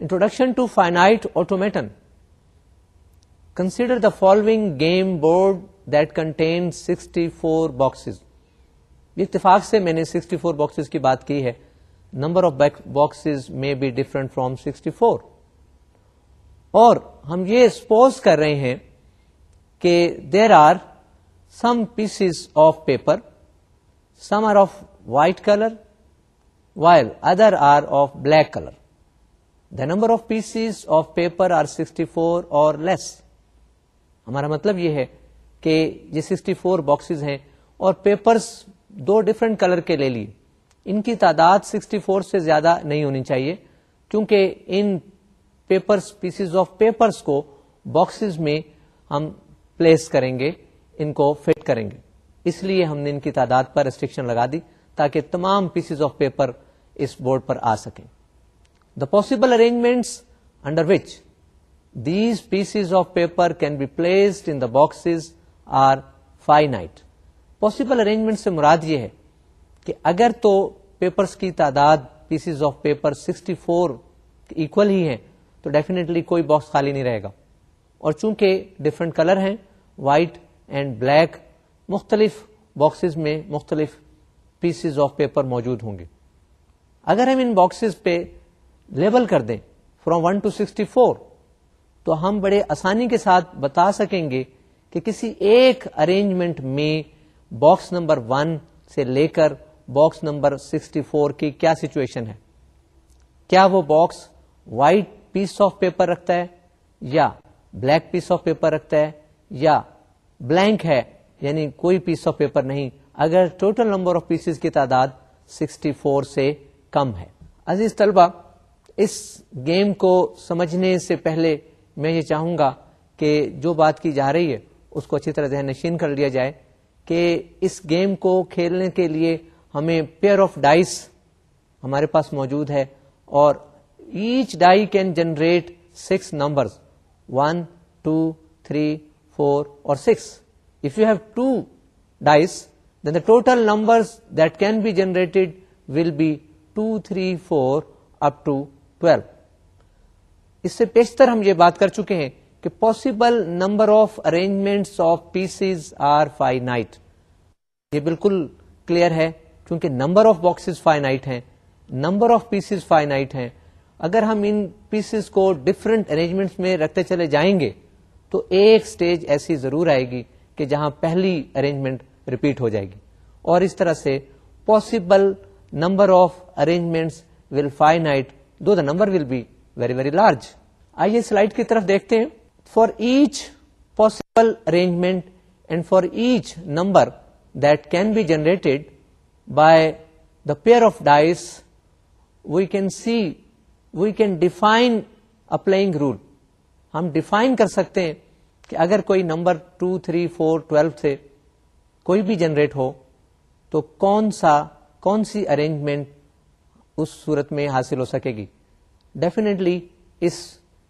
introduction to finite automaton consider the following game board that contain sixty four boxes اتفاق سے میں نے سکسٹی فور باکسز کی بات کی ہے۔ Number of boxes may be different from sixty four اور ہم یہ سپوز کر رہے ہیں کہ there are some pieces of paper some are of white colour while other are of black colour the number of pieces of paper are sixty four or less ہمارا مطلب یہ ہے کہ یہ سکسٹی فور باکسز ہیں اور papers دو different colour کے لے لیے۔ ان کی تعداد سکسٹی فور سے زیادہ نہیں ہونی چاہیے، کیونکہ ان پیپرس پیسز آف پیپرس کو باکسز میں ہم پلیس کریں گے، ان کو فٹ کریں گے۔ اس لیے ہم نے ان کی تعداد پر ریسٹرکشن لگا دی تاکہ تمام پیسز آف پیپر اس بورڈ پر آ سکیں۔ The possible arrangements under which these pieces of paper can be placed in the boxes are finite possible arrangement سے مراد یہ ہے کہ اگر تو پیپرس کی تعداد pieces of paper sixty four equal ہی ہے تو ڈیفینیٹلی کوئی باکس خالی نہیں رہے گا۔ اور چونکہ ڈفرنٹ کلر ہیں وائٹ اینڈ بلیک مختلف باکسز میں مختلف پیسز آف پیپر موجود ہوں گے۔ اگر ہم ان باکسز پہ لیبل کر دیں from one to sixty four تو ہم بڑے آسانی کے ساتھ بتا سکیں گے کہ کسی ایک ارینجمنٹ میں باکس نمبر ون سے لے کر باکس نمبر سکسٹی فور کی کیا سچویشن ہے۔ کیا وہ box white piece of paper رکھتا ہے یا بلیک پیس آف پیپر رکھتا ہے یا بلینک ہے یعنی کوئی پیس آف پیپر نہیں، اگر ٹوٹل نمبر آف پیسز کی تعداد سکسٹی فور سے کم ہے۔ عزیز طلبہ، اس گیم کو سمجھنے سے پہلے میں یہ چاہوں گا کہ جو بات کی جا رہی ہے، اس کو اچھی طرح ذہن نشین کر لیا جائے کہ اس گیم کو کھیلنے کے لیے ہمیں پیئر آف ڈائس ہمارے پاس موجود ہے اور each die can generate six number one two three four or six if you have two dice then the total number that can be generated will be two three four up to twelve اس سے پیشتر ہم یہ بات کر چکے ہیں کہ possible number of arrangements of pieces are finite یہ بالکل کلیئر ہے کیونکہ number of boxes finite ہیں number of pieces finite ہیں اگر ہم ان پیسز کو ڈفرنٹ ارینجمنٹس میں رکھتے چلے جائیں گے، تو ایک سٹیج ایسی ضرور آئے گی کہ جہاں پہلی ارینجمنٹ ریپیٹ ہو جائے گی۔ اور اس طرح سے possible number of arrangements will finite do the number will be very very large آئیے سلائڈ کی طرف دیکھتے ہیں۔ For each possible arrangement and for each number that can be generated by the pair of dice we can see we can define applying rule ہم define کر سکتے ہیں کہ اگر کوئی number two three four twelve سے کوئی بھی جنریٹ ہو، تو کون سا، کون سی ارینجمنٹ اس صورت میں حاصل ہو سکے گی؟ ڈیفینیٹلی اس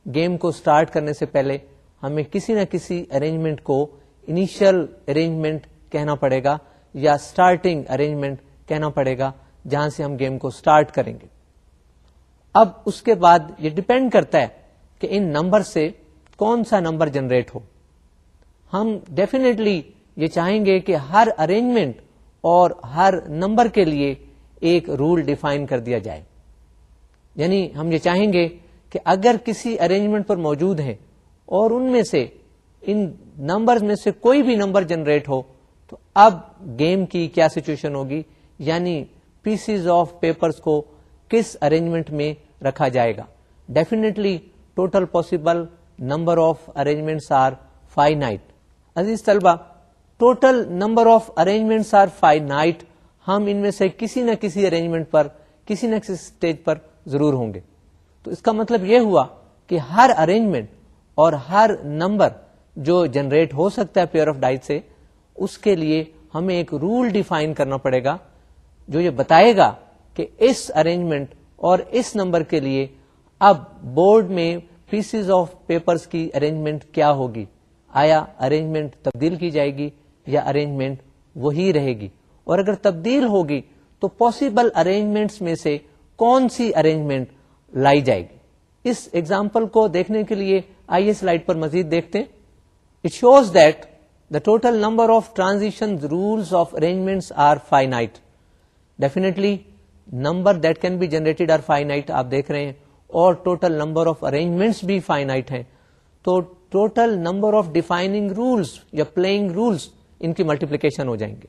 گیم کو اسٹارٹ کرنے سے پہلے ہمیں کسی نہ کسی ارینجمنٹ کو انیشل ارینجمنٹ کہنا پڑے گا یا اسٹارٹنگ ارینجمنٹ کہنا پڑے گا، جہاں سے ہم گیم کو اسٹارٹ کریں گے۔ اب اس کے بعد یہ ڈپینڈ کرتا ہے کہ ان نمبر سے کون سا نمبر جنریٹ ہو۔ ہم ڈیفینیٹلی یہ چاہیں گے کہ ہر ارینجمنٹ اور ہر نمبر کے لیے ایک رول ڈیفائن کر دیا جائے۔ یعنی ہم یہ چاہیں گے کہ اگر کسی ارینجمنٹ پر موجود ہیں اور ان میں سے ان نمبر میں سے کوئی بھی نمبر جنریٹ ہو، تو اب گیم کی کیا سچویشن ہوگی؟ یعنی پیسز آف پیپرز کو کس ارینجمنٹ میں رکھا جائے گا۔ Definitely total possible number of arrangements are finite عزیز طلبا total number of arrangements are finite ہم ان میں سے کسی نہ کسی ارینجمنٹ پر، کسی نہ کسی اسٹیج پر ضرور ہوں گے۔ تو اس کا مطلب یہ ہوا کہ ہر ارینجمنٹ اور ہر نمبر جو جنریٹ ہو سکتا ہے پیئر آف ڈائٹ سے، اس کے لیے ہمیں ایک رول ڈیفائن کرنا پڑے گا جو یہ بتائے گا کہ اس ارینجمنٹ اور اس نمبر کے لیے اب بورڈ میں پیسز آف پیپرز کی ارینجمنٹ کیا ہوگی؟ آیا ارینجمنٹ تبدیل کی جائے گی یا ارینجمنٹ وہی رہے گی؟ اور اگر تبدیل ہوگی تو پاسبل ارینجمنٹس میں سے کون سی ارینجمنٹ لائی جائے گی اس ایگزامپل کو دیکھنے کے لیے آئیے سلائڈ پر مزید دیکھتے ہیں۔ It shows that the total number of transition rules of arrangement are five definitely number that can be generated are finite آپ دیکھ رہے ہیں، اور ٹوٹل نمبر آف ارینجمنٹس بھی فائی نائٹ ہیں۔ تو total number of defining rules یا playing rules ان کی ملٹیپلیکیشن ہو جائیں گے۔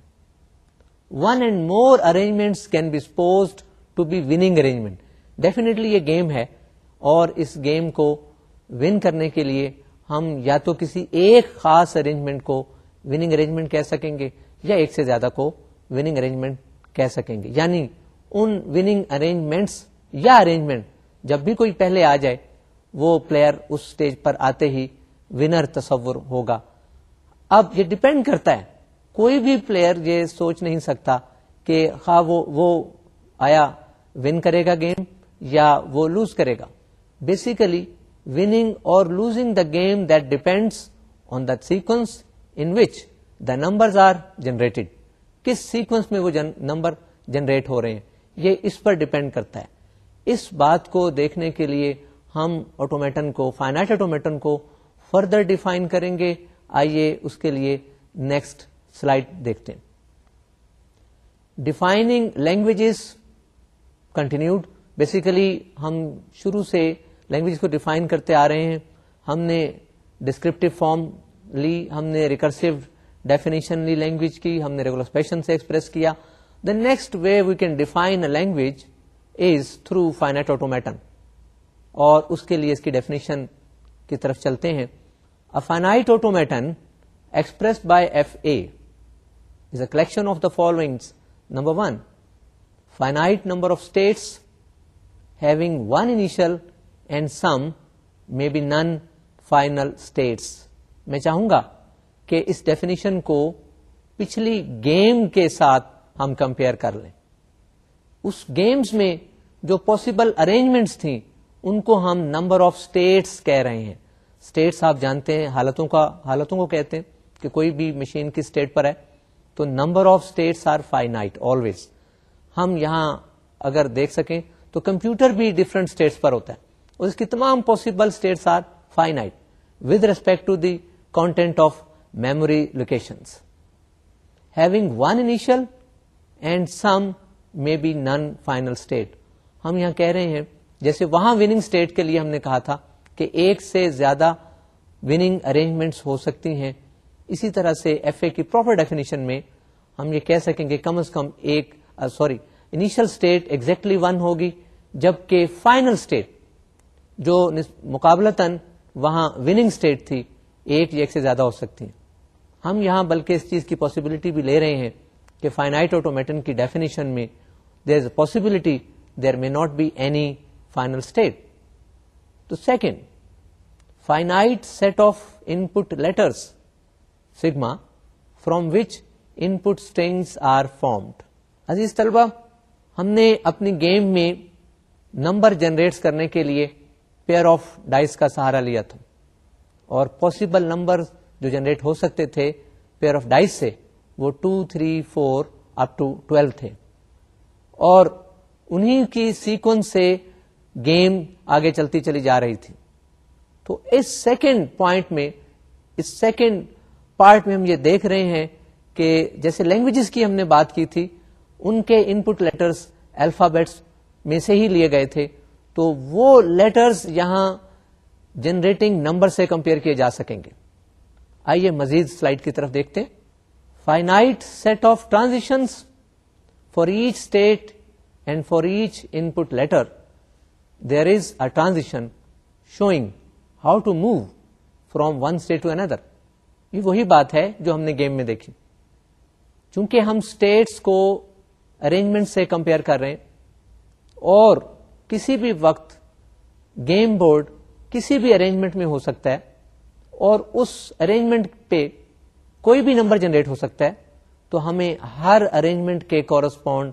One and more arrangement can be suppose to be winning arrangement definitely یہ گیم ہے، اور اس گیم کو ون کرنے کے لیے ہم یا تو کسی ایک خاص ارینجمنٹ کو وننگ ارینجمنٹ کہہ سکیں گے، یا ایک سے زیادہ کو وننگ ارینجمنٹ کہہ سکیں گے۔ یعنی ان وننگ ارینجمنٹس یا ارینجمنٹ جب بھی کوئی پہلے آ جائے، وہ پلیئر اس اسٹیج پر آتے ہی ونر تصور ہوگا۔ اب یہ ڈپینڈ کرتا ہے۔ کوئی بھی پلیئر یہ سوچ نہیں سکتا کہ خواہ وہ وہ آیا ون کرے گا گیم یا وہ لوز کرے گا۔ بیسیکلی وننگ اور losing the game that depends on the sequence in which the number are generated کس سیکوینس میں وہ نمبر جنریٹ ہو رہے ہیں؟ یہ اس پر ڈپینڈ کرتا ہے۔ اس بات کو دیکھنے کے لیے ہم آٹومیٹن کو فائنائٹ آٹومیٹن کو فردر ڈیفائن کریں گے۔ آئیے اس کے لیے نیکسٹ سلائڈ دیکھتے ہیں۔ ڈیفائنگ لینگویجز کنٹینیوڈ بیسیکلی ہم شروع سے لینگویج کو ڈیفائن کرتے آ رہے ہیں۔ ہم نے ڈسکرپٹیو فارم لی، ہم نے ریکرسو ڈیفینیشن لی لینگویج کی، ہم نے ریگولر سے ایکسپریس کیا۔ The next way we can define a language is through finite automaton اور اس کے لیے اس کی ڈیفینیشن کی طرف چلتے ہیں. Finite automaton express by F A is a collection of the following number one finite number of states having one initial and some may be none final states میں چاہوں گا کہ اس ڈیفینیشن کو پچھلی گیم کے ساتھ ہم کمپیئر کر لیں۔ اس گیمز میں جو پاسبل ارینجمنٹس تھیں، ان کو ہم نمبر آف اسٹیٹس کہہ رہے ہیں۔ اسٹیٹس آپ جانتے ہیں، حالتوں کا، حالتوں کو کہتے ہیں کہ کوئی بھی مشین کی اسٹیٹ پر ہے۔ تو number of states are finite always ہم یہاں اگر دیکھ سکیں تو کمپیوٹر بھی ڈفرنٹ اسٹیٹس پر ہوتا ہے۔ اور اس کی تمام possible states are finite with respect to the content of memory location having one initial and some may be none final state ہم یہاں کہہ رہے ہیں، جیسے وہاں وننگ اسٹیٹ کے لیے ہم نے کہا تھا کہ ایک سے زیادہ وننگ ارینجمنٹس ہو سکتی ہیں۔ اسی طرح سے ایف اے کی پراپر ڈیفینیشن میں ہم یہ کہہ سکیں گے، کم از کم ایک sorry initial state exactly one ہوگی، جبکہ فائنل اسٹیٹ جو مقابلتاً وہاں وننگ اسٹیٹ تھی، ایک یا ایک سے زیادہ ہو سکتی ہیں۔ ہم یہاں بلکہ اس چیز کی پاسبلٹی بھی لے رہے ہیں کہ فائنائٹ آٹومیٹن کی ڈیفینیشن میں there is a possibility there may not be any final state so second finite set of input letters sigma from which input strings are formed عزیز طلبا ہم نے اپنی گیم میں نمبر جنریٹس کرنے کے لیے پیئر آف ڈائس کا سہارا لیا تھا اور پاسبل نمبر جو جنریٹ ہو سکتے تھے پیئر آف ڈائس سے وہ two three four up to twelve تھے۔ اور انہیں کی سیکوینس سے گیم آگے چلتی چلی جا رہی تھی۔ تو اس سیکنڈ پوائنٹ میں، اس سیکنڈ پارٹ میں ہم یہ دیکھ رہے ہیں کہ جیسے لینگویجز کی ہم نے بات کی تھی، ان کے ان پٹ لیٹرس الفابیٹس میں سے ہی لیے گئے تھے۔ تو وہ لیٹرز یہاں جنریٹنگ نمبر سے کمپیئر کیے جا سکیں گے۔ آئیے مزید سلائڈ کی طرف دیکھتے ہیں۔ Finite set of transitions for each state and for each input letter there is a transition showing how to move from one state to another یہ وہی بات ہے جو ہم نے گیم میں دیکھی۔ چونکہ ہم اسٹیٹس کو ارینجمنٹ سے کمپیئر کر رہے ہیں اور کسی بھی وقت گیم بورڈ کسی بھی ارینجمنٹ میں ہو سکتا ہے اور اس ارینجمنٹ پہ کوئی بھی نمبر جنریٹ ہو سکتا ہے، تو ہمیں ہر ارینجمنٹ کے کورسپونڈ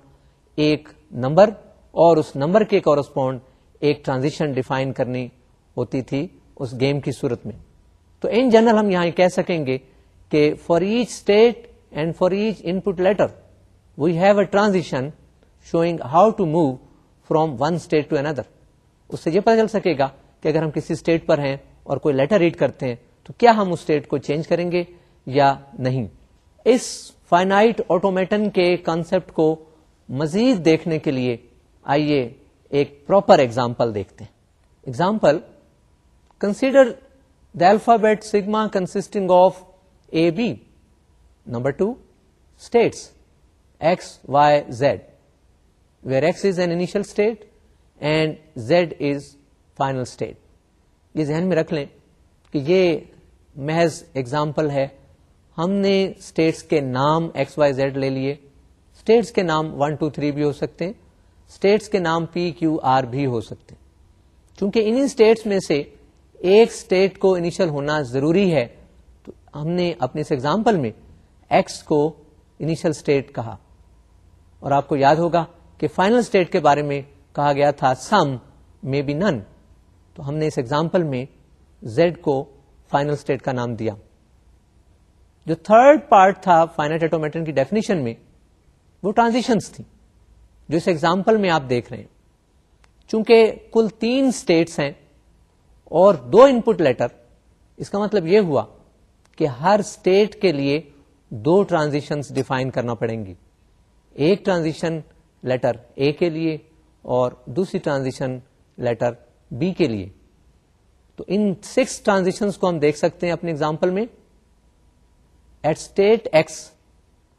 ایک نمبر اور اس نمبر کے کورسپونڈ ایک ٹرانزیشن ڈیفائن کرنی ہوتی تھی اس گیم کی صورت میں۔ تو ان جنرل ہم یہاں کہہ سکیں گے کہ for each state and for each input letter we have a transition showing how to move from one state to another اس سے یہ پتا چل سکے گا کہ اگر ہم کسی اسٹیٹ پر ہیں اور کوئی لیٹر ریڈ کرتے ہیں، تو کیا ہم اس اسٹیٹ کو چینج کریں گے؟ یا نہیں۔ اس فائنائٹ آٹومیٹن کے کانسپٹ کو مزید دیکھنے کے لیے آئیے ایک پراپر ایگزامپل دیکھتے ہیں۔ Example consider the alphabet sigma consisting of A B number two states X Y Z where X is an initial state and Z is final state یہ ذہن میں رکھ لیں کہ یہ محض ایگزامپل ہے۔ ہم نے اسٹیٹس کے نام ایکس وائی زیڈ لے لیے۔ اسٹیٹس کے نام ون ٹو تھری بھی ہو سکتے ہیں۔ اسٹیٹس کے نام پی کیو آر بھی ہو سکتے ہیں۔ چونکہ انہیں اسٹیٹس میں سے ایک اسٹیٹ کو انیشل ہونا ضروری ہے، تو ہم نے اپنے اس ایگزامپل میں ایکس کو انیشل اسٹیٹ کہا۔ اور آپ کو یاد ہوگا کہ فائنل اسٹیٹ کے بارے میں کہا گیا تھا سم مے بی نن تو ہم نے اس ایگزامپل میں زیڈ کو فائنل اسٹیٹ کا نام دیا۔ جو تھرڈ پارٹ تھا فائنل ایٹومیٹن کی ڈیفینیشن میں وہ ٹرانزیشنس تھی جو اس ایگزامپل میں آپ دیکھ رہے ہیں۔ چونکہ کل تین اسٹیٹس ہیں اور دو ان پٹ لیٹر اس کا مطلب یہ ہوا کہ ہر اسٹیٹ کے لیے دو ٹرانزیشن ڈیفائن کرنا پڑیں گی۔ ایک ٹرانزیشن لیٹر اے کے لیے اور دوسری ٹرانزیشن لیٹر بی کے لیے۔ تو ان سکس ٹرانزیشن کو ہم دیکھ سکتے ہیں اپنے ایگزامپل میں۔ At state X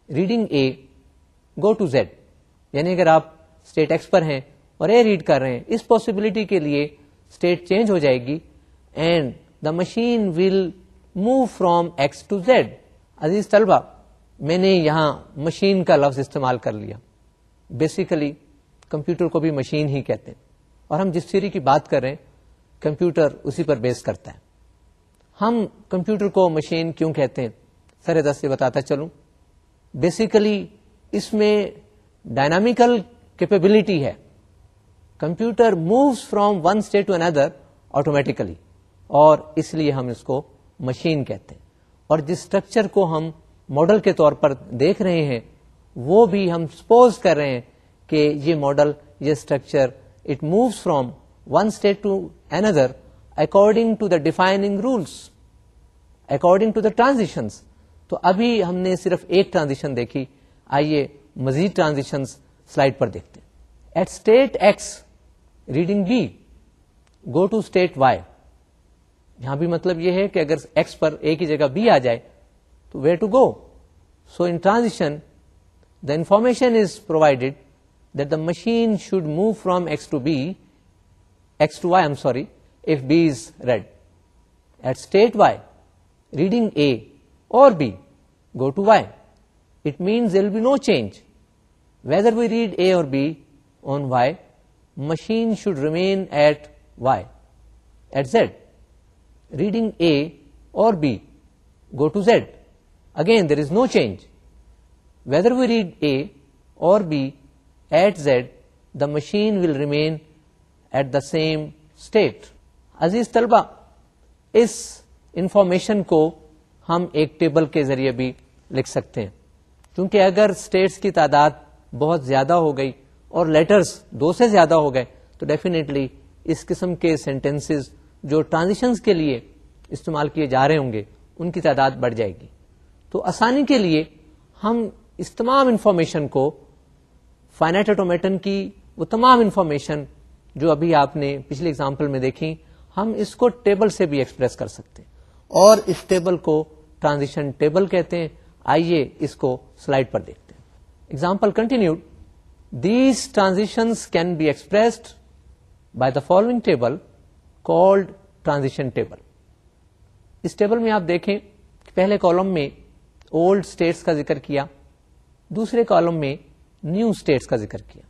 reading A go to Z یعنی اگر آپ اسٹیٹ ایکس پر ہیں اور اے ریڈ کر رہے ہیں، اس پاسبلٹی کے لیے اسٹیٹ چینج ہو جائے گی and the machine will move from X to Z عزیز طلبہ، میں نے یہاں مشین کا لفظ استعمال کر لیا۔ بیسیکلی کمپیوٹر کو بھی مشین ہی کہتے ہیں۔ اور ہم جس تھیری کی بات کر رہے ہیں، کمپیوٹر اسی پر بیس کرتا ہے۔ ہم کمپیوٹر کو مشین کیوں کہتے ہیں؟ سر دس سے بتاتا چلوں۔ بیسیکلی اس میں ڈائنامیکل کیپیبلٹی ہے۔ Computer moves from one state to another automatically اور اس لیے ہم اس کو مشین کہتے ہیں۔ اور جس اسٹرکچر کو ہم ماڈل کے طور پر دیکھ رہے ہیں، وہ بھی ہم سپوز کر رہے ہیں کہ یہ ماڈل یہ structure it moves from one state to another according to the defining rules according to the transitions تو ابھی ہم نے صرف ایک ٹرانزیشن دیکھی۔ آئیے مزید ٹرانزیشن سلائڈ پر دیکھتے at state X reading B go to state Y یہاں بھی مطلب یہ ہے کہ اگر ایکس پر ایک ہی جگہ بی آ جائے تو where to go so in transition the information is provided that the machine should move from X to B X to Y am sorry if B is read at state Y reading A or B go to Y it means there'll be no change whether we read A or B on Y machine should remain at Y at Z reading A or B go to Z again there is no change whether we read A or B at Z the machine will remain at the same state عزیز طلبہ اس information کو ہم ایک table کے ذریعے بھی لکھ سکتے ہیں۔ کیونکہ اگر اسٹیٹس کی تعداد بہت زیادہ ہو گئی اور لیٹرز دو سے زیادہ ہو گئے، تو ڈیفینیٹلی اس قسم کے سینٹینس جو ٹرانزیشنز کے لیے استعمال کیے جا رہے ہوں گے، ان کی تعداد بڑھ جائے گی۔ تو آسانی کے لیے ہم اس تمام انفارمیشن کو فائنائٹ آٹومیٹن کی وہ تمام انفارمیشن جو ابھی آپ نے پچھلی اگزامپل میں دیکھی، ہم اس کو ٹیبل سے بھی ایکسپریس کر سکتے ہیں۔ اور اس ٹیبل کو ٹرانزیشن ٹیبل کہتے ہیں۔ آئیے اس کو سلائڈ پر دیکھتے ہیں۔ Example continued these transition can be expressed by the following table called transition table us table میں آپ دیکھیں کہ پہلے کالم میں اولڈ اسٹیٹس کا ذکر کیا، دوسرے کالم میں نیو اسٹیٹس کا ذکر کیا۔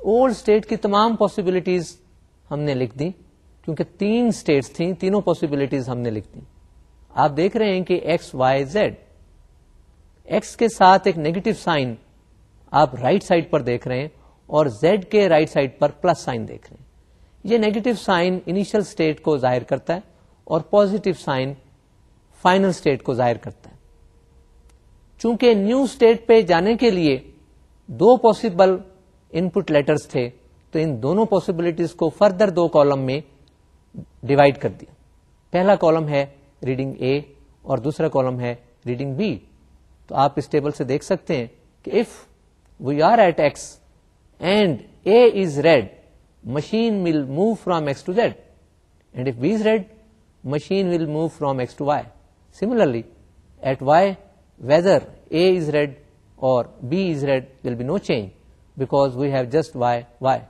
اولڈ اسٹیٹ کی تمام پاسبلٹیز ہم نے لکھ دی کیونکہ تین اسٹیٹس تھیں، تینوں پاسبلٹیز ہم نے لکھ دی آپ دیکھ رہے ہیں کہ ایکس وائی زیڈ ایکس کے ساتھ ایک نیگیٹو سائن آپ رائٹ right سائڈ پر دیکھ رہے ہیں اور زیڈ کے رائٹ right سائڈ پر پلس سائن دیکھ رہے ہیں۔ یہ نیگیٹو سائن انیشل اسٹیٹ کو ظاہر کرتا ہے اور پوزیٹو سائن فائنل اسٹیٹ کو ظاہر کرتا ہے۔ چونکہ نیو اسٹیٹ پہ جانے کے لیے دو پاسبل ان پٹ لیٹرس تھے، تو ان دونوں پاسبلٹیز کو فردر دو کالم میں ڈیوائڈ کر دیا۔ پہلا کالم ہے ریڈنگ اے اور دوسرا کالم ہے ریڈنگ بی۔ تو آپ اس ٹیبل سے دیکھ سکتے ہیں کہ if we are at X and A is read machine will move from X to Z and if B is read machine will move from X to Y similarly at Y whether A is read or B is read will be no change because we have just Y Y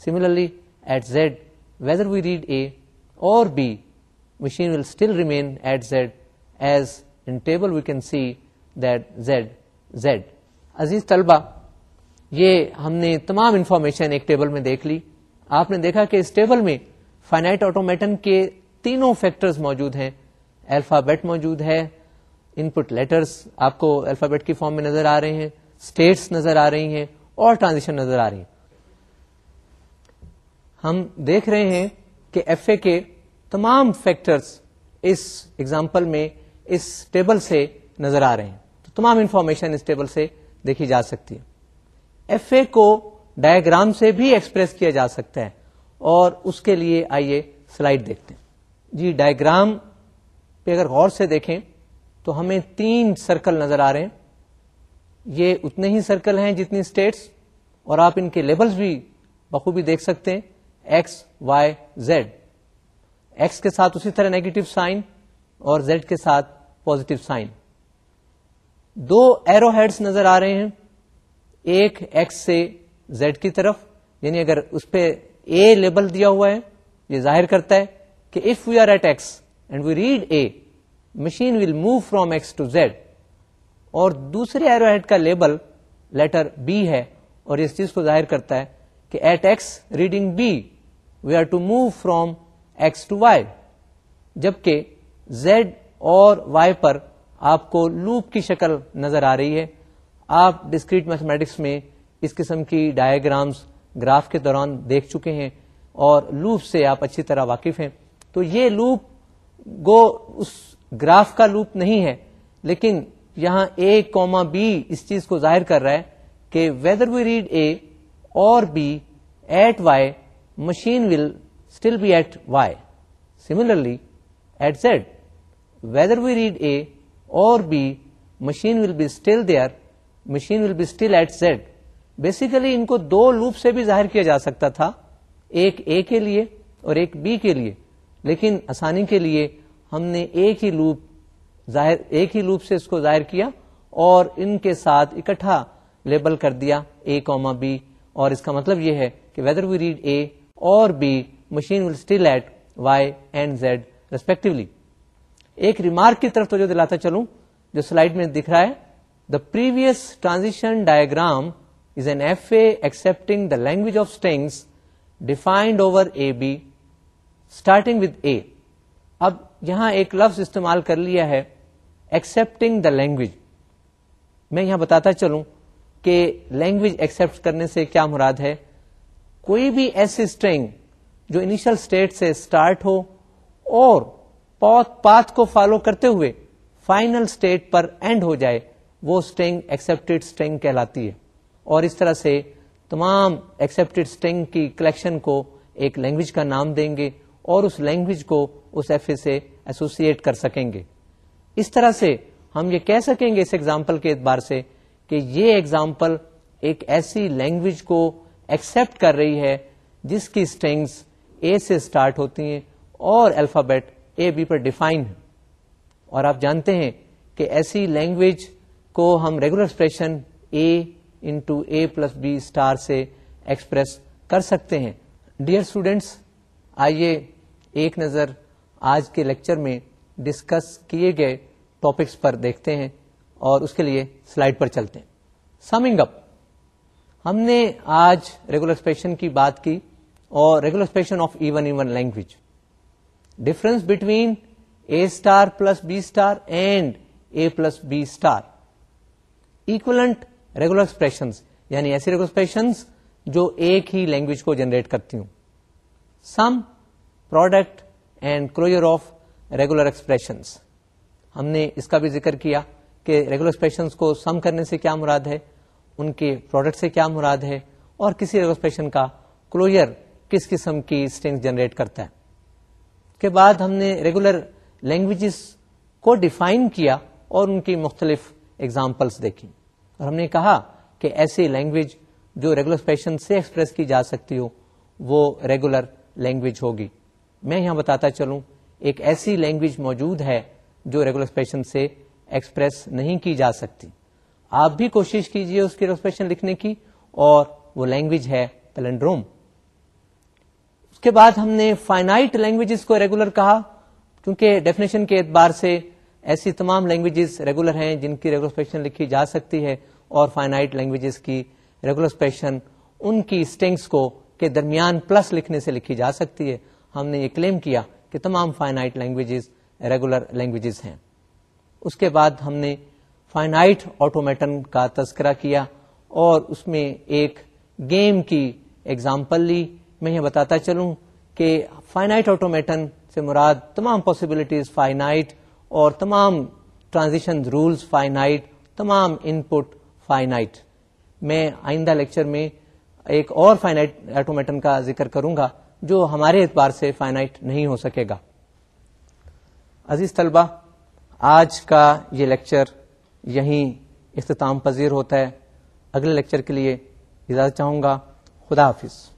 similarly at Z whether we read A or B machine will still remain at Z as in table we can see that Z Z عزیز طلبہ یہ ہم نے تمام information ایک table میں دیکھ لی۔ آپ نے دیکھا کہ اس ٹیبل میں فائنائٹ آٹومیٹن کے تینوں فیکٹرز موجود ہیں۔ الفابیٹ موجود ہے۔ ان پٹ لیٹرس آپ کو الفابیٹ کی فارم میں نظر آ رہے ہیں۔ اسٹیٹس نظر آ رہی ہیں اور ٹرانزیشن نظر آ رہی ہیں۔ ہم دیکھ رہے ہیں کہ ایف اے کے تمام فیکٹرز اس ایگزامپل میں اس ٹیبل سے نظر آ رہے ہیں۔ تو تمام انفارمیشن اس ٹیبل سے دیکھی جا سکتی ہے۔ ایف اے کو ڈائگرام سے بھی ایکسپریس کیا جا سکتا ہے۔ اور اس کے لیے آئیے سلائڈ دیکھتے ہیں۔ جی ڈائگرام پہ اگر غور سے دیکھیں تو ہمیں تین سرکل نظر آ رہے ہیں۔ یہ اتنے ہی سرکل ہیں جتنی اسٹیٹس اور آپ ان کے لیبلز بھی بخوبی دیکھ سکتے ہیں۔ ایکس وائی زیڈ ایکس کے ساتھ اسی طرح نیگیٹو سائن اور زیڈ کے ساتھ پوزیٹو سائن دو ایرو ہیڈس نظر آ رہے ہیں، ایک ایکس سے زیڈ کی طرف یعنی اگر اس پہ اے لیبل دیا ہوا ہے، یہ ظاہر کرتا ہے کہ if we are at X and we read A machine will move from X to Z اور دوسرے ایرو ہیڈ کا لیبل لیٹر بی ہے، اور اس چیز کو ظاہر کرتا ہے کہ at X reading B we are to move from X to Y جبکہ زیڈ اور وائی پر آپ کو لوپ کی شکل نظر آ رہی ہے۔ آپ ڈسکریٹ میتھمیٹکس میں اس قسم کی ڈائگرامس گراف کے دوران دیکھ چکے ہیں اور لوپ سے آپ اچھی طرح واقف ہیں۔ تو یہ لوپ گو اس گراف کا لوپ نہیں ہے، لیکن یہاں اے کوما بی اس چیز کو ظاہر کر رہا ہے کہ weather we read A or B at Y machine will still be at Y similarly at Z whether we read A or B machine will be still there machine will be still at Z basically ان کو دو loop سے بھی ظاہر کیا جا سکتا تھا، ایک اے کے لیے اور ایک بی کے لیے. لیکن آسانی کے لیے ہم نے ایک ہی لوپ ظاہر ایک ہی لوپ سے اس کو ظاہر کیا اور ان کے ساتھ اکٹھا لیبل کر دیا اے کوما بی اور اس کا مطلب یہ ہے کہ weather we read A or B machine will still at Y and Z respectively ایک ریمارک کی طرف تو جو دلاتا چلوں، جو سلائڈ میں دکھ رہا ہے the previous transition diagram is N F A accepting the language of strings defined over A B starting with A اب یہاں ایک لفظ استعمال کر لیا ہے ایکسپٹنگ دا لینگویج میں یہاں بتاتا چلوں کہ لینگویج ایکسپٹ کرنے سے کیا مراد ہے؟ کوئی بھی ایسی اسٹرنگ جو انیشل اسٹیٹ سے اسٹارٹ ہو اور پاتھ کو فالو کرتے ہوئے فائنل اسٹیٹ پر اینڈ ہو جائے، وہ اسٹنگ ایکسپٹیڈ اسٹنگ کہلاتی ہے۔ اور اس طرح سے تمام ایکسپٹیڈ اسٹنگ کی کلیکشن کو ایک لینگویج کا نام دیں گے اور اس لینگویج کو اس ایف اے سے ایسوسیٹ کر سکیں گے۔ اس طرح سے ہم یہ کہہ سکیں گے اس ایگزامپل کے اعتبار سے کہ یہ ایگزامپل ایک ایسی لینگویج کو ایکسپٹ کر رہی ہے جس کی اسٹنگس اے سے اسٹارٹ ہوتی ہیں اور الفابیٹ اے بی پر ڈیفائن ہے اور آپ جانتے ہیں کہ ایسی لینگویج کو ہم regular expression A into A plus B star سے ایکسپریس کر سکتے ہیں۔ ڈیئر اسٹوڈینٹس آئیے ایک نظر آج کے لیکچر میں ڈسکس کیے گئے ٹاپکس پر دیکھتے ہیں اور اس کے لیے سلائڈ پر چلتے ہیں۔ سمنگ اپ ہم نے آج ریگولر ایکسپریشن کی بات کی۔ اور regular expression of even even language difference between A star plus B star and A plus B star equivalent regular expression یعنی ایسی ریگولر ایکسپریشن جو ایک ہی لینگویج کو جنریٹ کرتی ہوں sum product and closure of regular expression ہم نے اس کا بھی ذکر کیا کہ ریگولر ایکسپریشن کو سم کرنے سے کیا مراد ہے ان کے پروڈکٹ سے کیا مراد ہے اور کسی ریگولر ایکسپریشن کا کلوجر کس قسم کی اسٹنگ جنریٹ کرتا ہے۔ کے بعد ہم نے ریگولر لینگویجز کو ڈیفائن کیا اور ان کی مختلف ایگزامپلس دیکھی۔ اور ہم نے کہا کہ ایسی لینگویج جو ریگولر اسپیشن سے ایکسپریس کی جا سکتی ہو، وہ ریگولر لینگویج ہوگی۔ میں یہاں بتاتا چلوں، ایک ایسی لینگویج موجود ہے جو ریگولر اسپیشن سے ایکسپریس نہیں کی جا سکتی۔ آپ بھی کوشش کیجیے اس کی ریگولرسپیشن لکھنے کی۔ اور وہ لینگویج ہے پلنڈروم اس کے بعد ہم نے فائنائٹ لینگویجز کو ریگولر کہا، کیونکہ ڈیفینیشن کے اعتبار سے ایسی تمام لینگویجز ریگولر ہیں جن کی ریگولرسپیکشن لکھی جا سکتی ہے اور فائنائٹ لینگویجز کی ریگولرسپیکشن ان کی اسٹنگس کو کے درمیان پلس لکھنے سے لکھی جا سکتی ہے۔ ہم نے یہ کلیم کیا کہ تمام فائنائٹ لینگویجز ریگولر لینگویجز ہیں۔ اس کے بعد ہم نے فائنائٹ آٹومیٹن کا تذکرہ کیا اور اس میں ایک گیم کی ایگزامپل لی۔ میں یہ بتاتا چلوں کہ فائنائٹ آٹومیٹن سے مراد تمام پاسبلٹیز فائنائٹ اور تمام ٹرانزیشن رولس فائنائٹ تمام ان پٹ فائنائٹ میں آئندہ لیکچر میں ایک اور فائنائٹ آٹومیٹن کا ذکر کروں گا جو ہمارے اعتبار سے فائنائٹ نہیں ہو سکے گا۔ عزیز طلبہ، آج کا یہ لیکچر یہیں اختتام پذیر ہوتا ہے۔ اگلے لیکچر کے لیے اجازت چاہوں گا۔ خدا حافظ۔